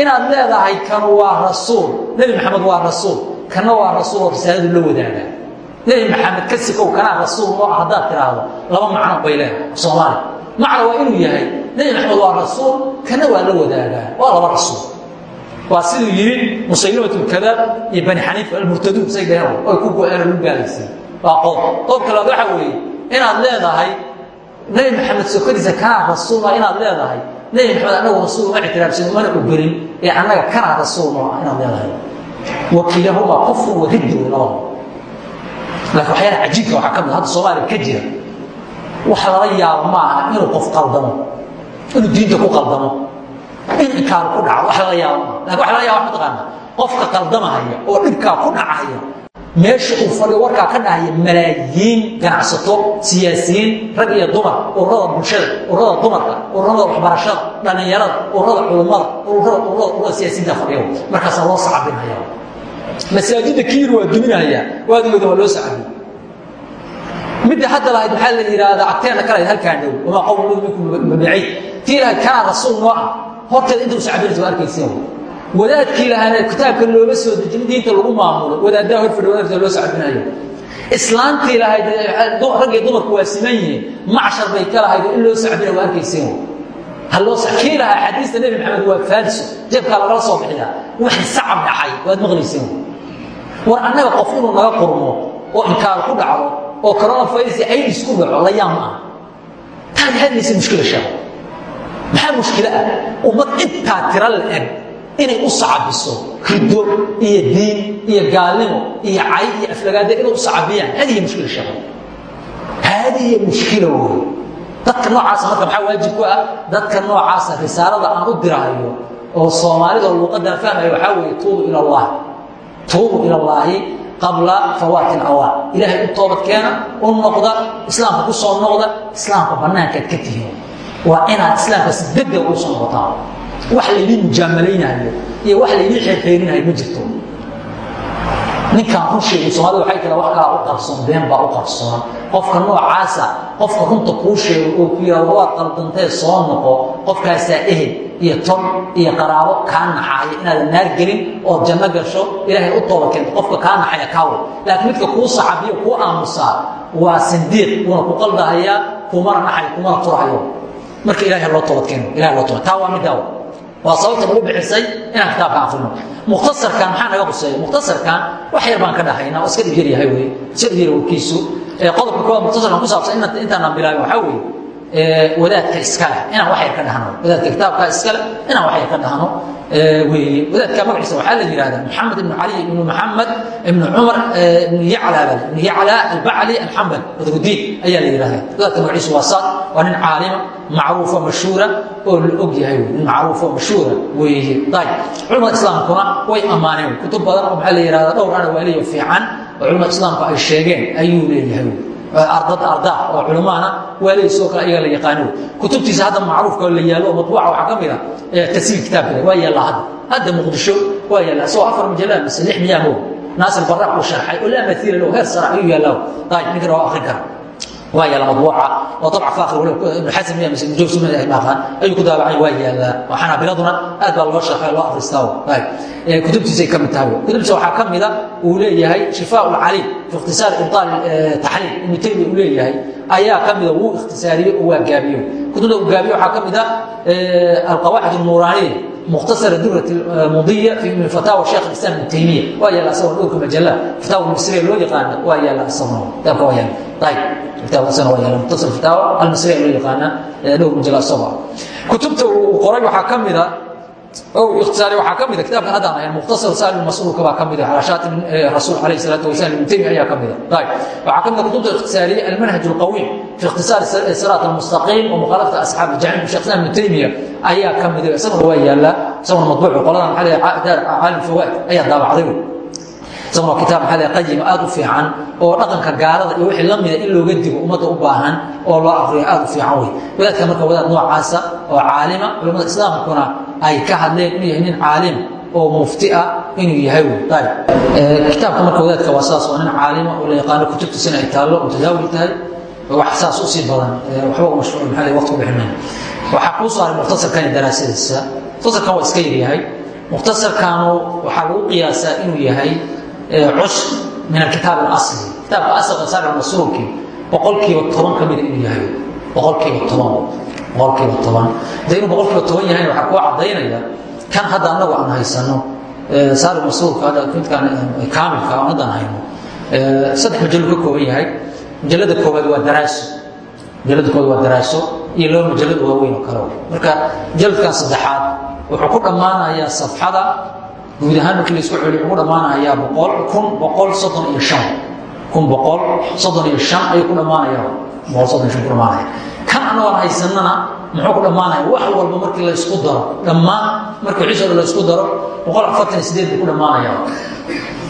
Inaad leedahay kan waa rasuul nebi maxamed waa rasuul kanna waa rasuul oo risaaladu la wadaagaa nebi maxamed ka sikow kanaa rasuul oo ah haddaad tiraahdo? Laba macno bay leedahay soomaali. Macno waa inuu yahay nebi maxamed waa rasuul kana waa la wadaagaa waa laba rasuul. Waa siduu yidhi musaylimat lkadaab iyo bani xaniifa almurtaduun say dheheen oy ku go-een lu gaalaysay waa qodob qodobka labaad waxa weeye inaad leedahay nebi maxamed sokadiisa kanaa rasuul ah inaad leedahay? Nebi maxamed annagu rasuul uma ictiraafsan umana ogolin ee annaga kanaa rasuul noo ah inaad leedahay. Wakiilahumaa kufru wa riddu labada laakiin waxyaala cajiibka waxaa ka mid hadda soomaaliya ka jira. Wax lala yaabo ma aha inuu qof qaldamo inuu diinta ku qaldamo in inkaaru ku dhaco wax lala yaabo maaha laakiin wax lala yaabo mataqaana qofka qaldamahaya oo dhibkaa ku dhacaya meesha uu fadhiyo warkaa ka dhahaya malaayiin ganacsato siyaasiyiin rag iyo dumar ururada bulshada ururada dumarka ururada waxbarashada dhallinyarada ururada culummada ururada ururada ururada siyaasiyiinta fadhiyo. Markaasaa loo sacabinaya masaajidda kiir waa duminayaa waadigooda waa loo sacabiy midda hadda lahayd maxaa la yidhaahdaa agteena ka lahayd halkaan dhow wamaa qowmu minkum mabaciid tii lahayd kanaa rasuul noo ah. Horteeda inta u sacabinaysa waa arkaysiin wadaadkii lahaana kitaabka looma soo dejin diinta lagu maamulo wadaaddaha hor fadhi wadaadka loo sacabinayo islaantii lahayd raggii dumarku waa siman yihiin macshar bay ka lahayd in loo sacbina waa arkaysiin haloo kii lahaa xadiista nebi maxamed waa faalso jeebkaa lagala soo bixiyaa wixii sacab dhacay waad maqlaysiin war annaga qof inuu naga qurmo oo inkaar ku dhacdo oo coronavirus aidis ku dhaco la yaam ah. Taad hadlaysa mushkila sheego maxaa mushkilo ah? Ummad intaa tira la-eg inay u sacabiso riddo iyo diin iyo gaalnimo iyo cay iyo aflagaade inay u sacabiyaan hadihi mushkila sheego haadihi mushkila wey dadka noocaasa marka maxaa waajib ku ah? Dadka noocaasa risaalada aan u dirahayo oo soomaalida luuqadan fahmaya waxaa weeye tuubu ila allah tuubu ila allaahi qabla fawaati alawaan ilaahay u toobad keena u noqda islaamka ku soo noqda islaamka bannaankaad ka tihiin waa inaad islaamka si degdeg ugu soo noqotaan wax laydin mujaamalaynayo iyo wax laydin xeerxeerinayo ma jirto ninkaan run sheegay soomaalida waxay tira wax kalaa u qarsoon been baa u qarsoon. Qofka noocaasa qofka runta kuu sheego oo ku yidhahdo waad qaldantee soo noqo qofkaasaa ehel iyo ton iyo qaraabo kaa naxaaya inaadan naar gelin ood janno gasho ilaahay u tooba keento qofka kaa naxaya kaawe laakiin midka kuu saxabiyo kuu aamusaa waa sindiiq wuuna ku qaldahayaa kumana naxayo kumana turahayo marka ilahay loo toobad keeno ilahay loo toobad taa waa midaawa waa sababta nagu bixisay inaan kitaabka akrino mukhtasarkan maxaa naga quseeya mukhtasarkan wax yar baan ka dhahaynaa oo iska dhib yar yahay wey. Iska dhib yar warkiisu qodobka koowaad mukhtasarkan ku saabsan intaanaan bilaabin waxaa weeye wadaadka iskale inaan wax yar ka dhahno. Wadaadka kitaabka iskale inaan wax yar ka dhahno. Weeye wadaadka magaciisa waxaa la yidhahdaa maxamed ibnu cali ibnu maxamed ibnu cumar ibnu yacla bale ibnu yacla albacli alxambal wadagudiin ayaa la yidhahdaa wadaadka magaciisu waa saad waa nin caalima macruufa mashhuura oo la og yahay nin macruufa mashhuura weeye dayib culamada islaamkuna way ammaaneen. Kutub badan oo maxaa la yidhahdaa dhowr ana waa leeyo fiican oo culamada islaamku ay sheegeen ayuu leeyahay ardad ardaa oo culamaana waa leey sidoo kale ayaga la yaqaano. Kutubtiisa hadda macruufka oo la yaalo oo matbuuca waxaa ka mid a tasiir kitaabka waa yaallaa hadda. Hadda muqdisho waa yaallaa isagoo afar majalaa mise lix miyaa moog naasir baraaq uu sharxay oo laa maiila lahu heer sara ayuu yaallaa dayib ninkana waa akrin kara waa yaalla madbuuca oo dabca faakir waliba ibnu xasan miya mise jawsi miya maaqaan? Ayuu ku daabacay waa yaalaa oo xanaabiladuna aad baa loo shaqeeya loo akhristaa ayb kutubtiisay ka mid tahay. Kutubtiisa waxaa ka mida uu leeyahay shifaa ulcaliim fi ikhtisaar ibtaal taxliil. Ibnu taymiya uu leeyahay ayaa ka mida wuu ikhtisaariyo oo waa gaabiyo. Kutubta uu gaabiyo waxaa ka mida alqawaacid mukhtasar dura mudiya min fataawa sheekh islam ibn taymiya waa yaalla asagoo dhowrka majalla fataawa misriya loo yaqaana waa yaalla asaguna kitaabka waa yaalla ayib kitaabkasana waa yaalla mukhtasar fataawa almisriya loo yaqaana dhowr majalla asagoo kutubta uu qoray waxaa ka mid a Oh, tiaa waaa ka mia ah kitaabka haddaan ahan mukhtasar saalim masruuka baa ka mida ah, xalaashaati eh, rasuul alayh salaatu wasalaam ibn taymiya ayaa ka mida ayb ah. waxaa ka mida kutubta ikhtisaariya almanhaj alqawiim fi ikhtisaar eh, siraat almustaqiim wa mukhaalafata asxaab jamic shekhslam ibn taymiya ayaa ka mida isaguna waa yaalaa isaguna madbuucu qoladan maxaa leeyahay daar caalim fawaa'id ayaa daabacday wey. Isaguna kitaab maxaa leeyahay qayima aad u fiican oo dhaqanka gaalada iyo wixii la mida in looga digo ummadda u baahan oo loo aqriyo aad u fiican wey. Wadaadka marka wadaad noocaasa oo caalima culimmada islaamkuna ay ka hadleen inuu yahay nin caalim oo mufti ah inuu yahay ayib kitaabka marka wadaadka waa saas waa nin caalima oo la yaqaano kutubtiisina ay taallo oo tadaawil tahay wax saas u sii badan. Waxba mashruuc maxaa waqti ku bixinayn waxaa kuu soo haray mukhtasarkan daraasadiisa mukhtasarkan waa iska yaryahay. Mukhtasarkanu waxaa lagu qiyaasaa inuu yahay cusr min alkitaab alasli. Kitaabka asalka saar masuulki boqolkiiba toban ka mida inuu yahay boqolkiiba toban boqolkiiba toban. De inuu boqolkiiba toban yahayna waxaa kuu cadaynaya kan hadda annagu aan haysano saar masuulka hadda midkaan kaamilka aan haddaan hayno saddex majallo ka kooban yahay. Majallada koowaad waa daraaso. Majallada koowaad waa daraaso iyo laba majallada waaweyn oo kale marka majalladkan saddexaad wuxuu ku dhammaanayaa safxada guud ahaan markii la isku celiyo ugu dhammaanayaa boqol kun boqol soddon iyo shan. Kun boqol soddon iyo shan ayuu ku dhammaanaya iyo shan ku dhammaanaya kan annagoon haysanana muxuu ku dhammaanaya wax walba markii la isku daro dhammaan markii dhan la isku daro boqol afartan sideed buu ku dhammaanaya.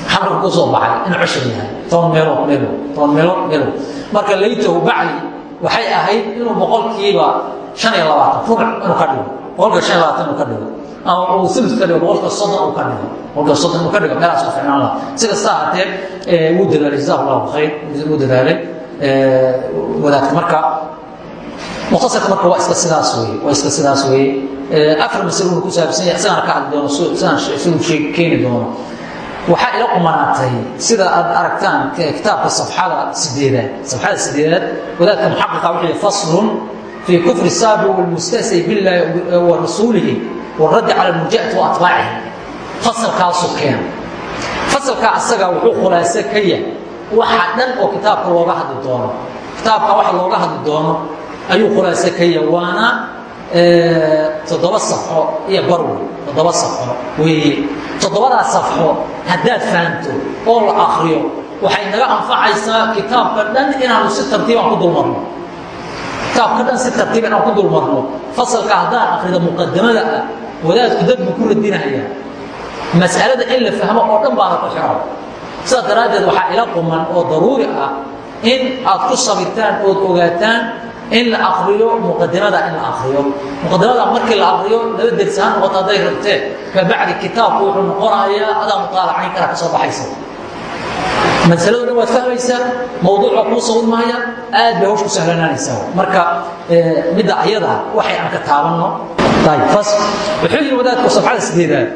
Maxaa marka ku soo baxay in cushur yahay. Toban meelood meelood toban meelood meelood marka laytahu bacli waxay ahayd inuu boqolkiiba shan iyo labaatan rubuc inuu ka dhigo. Boqolkiiba shan iyo labaatan inuu ka dhigo. Ama uu ulu ka dhigo boqolka soddon uu ka dhigo. Boqolka soddon uu ka dhigo meelaas ku ficnaan laha si kasta ahaatee wuu dadaalay jazahu allahu khayr wuu dadaalay wadaadka marka muqtasarka marka waa iska sidaas wey waa iska sidaas weye afar masaluna ku saabsan yahay isagaan ka hadli doono sidaan sheeg keeni doono. Waxaa ila qumanaatay sida aad aragtaan kitaabka safxada sideedaad safxada sideedaad wadaadka muxaqiqa wuxuu yihi faslun fii kufri saabiq walmustahsi billaahi wa rasuulihi waraddi cala murjacati wa atlaacihi fasalkaasu keena fasalkaa asaga wuxuu khulaaso ka yahay waxa dhan oo kitaabka looga hadli doono. Kitaabka waxa looga hadli doono ayuu khulaasa kaya waana toddoba safxo iyo barwe toddoba safxo weeye. Toddobadaa safxo haddaad fahanto oo la akriyo waxay naga anfacaysaa kitaabka dhan inaanu si tartiiban ku dulmarno. Kitaabka dhan si tartiib inaan ku dulmarno. Fasalka haddaan akrida muqadamada ah wadaadku dad buu ku radinaya. Mas'alada in la fahmo oo dhan baana ku xiran sidaas daraaddeed waxaa ila quman oo daruuri ah in aad ku sabirtaan ood ogaataan in la akriyo muqadimada in la akriyo muqadimada markii la akriyo laba dersi ha noqoto hadday rabteen kabacdi kitaabku wuxuu noqonayaa adaa mutaalacayn kara ka soo baxaysa. Masaladu dhan waad fahmaysaa mawduuca kuu sawirmaya aad bay hawsh ku sahlanaanaysaa. Marka midda ayada waxay aan ka taabanno. Wuxuu yidhi wadaadku safxada sideedaad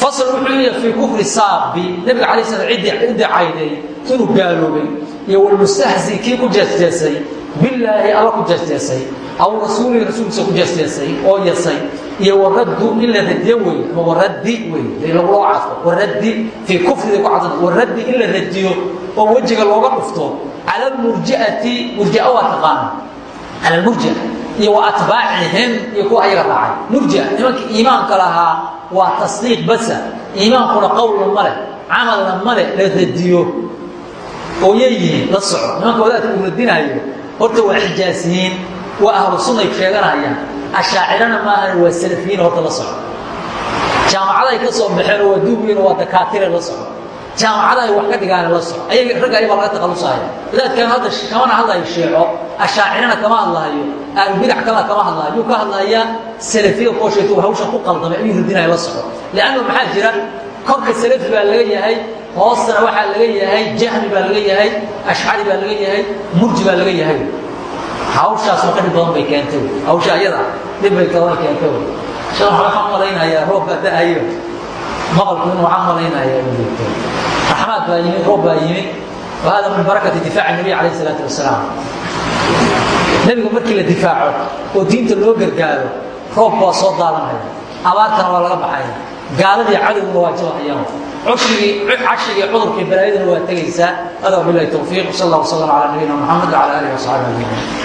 fasl wuxuu yihi fii kufri saabi nabiga alay slam ciddii cayday inuu gaaloobay iyo walmustahzi kii ku jeesjeesay. Bilaahi alla ku jeesjeesay. Aw rasuulihi rasuulkiisa ku jeesjeesay oo yasay iyo waraddu in la radiyo wey ama waraddi wey laguloo cadfo waraddi fii kufrida ku cadsan waraddi in la radiyo oo wejiga looga dhufto. Cala almurji'ati murji'a waa taqaana cala almurji'a iyo wa atbaacihim iyo kuwa ayaga raacay. Murji'a nimankii iimaanka lahaa waa tasdiiq basa. Iimaankuna qowlna male camalna male la radiyo. Oo yeeyihiin la soco. Nimanka wadaadka uu radinaayo horta waa xijaasiyiin waa ahlu sunnay sheeganayaan. Ashaacirana maahan waa salafiyiin horta la soco. Jaamacaday ka soo baxeen oo waa duubiyin oo waa dakaatire la soco jaamacadahay wax ka dhigaana la soco ayaga ragga ayabaa laga takhalusaya wadaadkan hadda kamana hadlayo sheeco ashaacirana kama hadlahayo ahlubidac kalena kama hadlayo yuu ka hadlayaa salafiya koo sheegto uu hawshan ku qaldamay ayuu radinaya la soco lianna maxaa jira? Korka salafi baa laga yahay hoostana waxaa laga yahay jahmi baa laga yahay ashcari baa laga yahay murji baa laga yahay. Hawshaas oo ka dhib badan bay keentay. Hawsha ayada dhib bay kadan keentay. Shan waxaan malaynayaa roob baa da'ayo. Maqalku inuu waxaan malaynaya raxmaad baa yimid roob baa yimid. Wa hada min barakati difaaci nabiy calayh isalaatu wasalaam. Nebigu markii la difaaco oo diinta loo gargaaro roob waa soo daadanaya abaartana waa laga baxaya. Gaaladii cadowna waa jilacayaan cashigii cudurkii balaayaduna waa tegaysaa. Adaa bilahi towfiiq sal alla wasalam calaa nabiyina moxamed wacala alihi wasaxabi ajmaciin.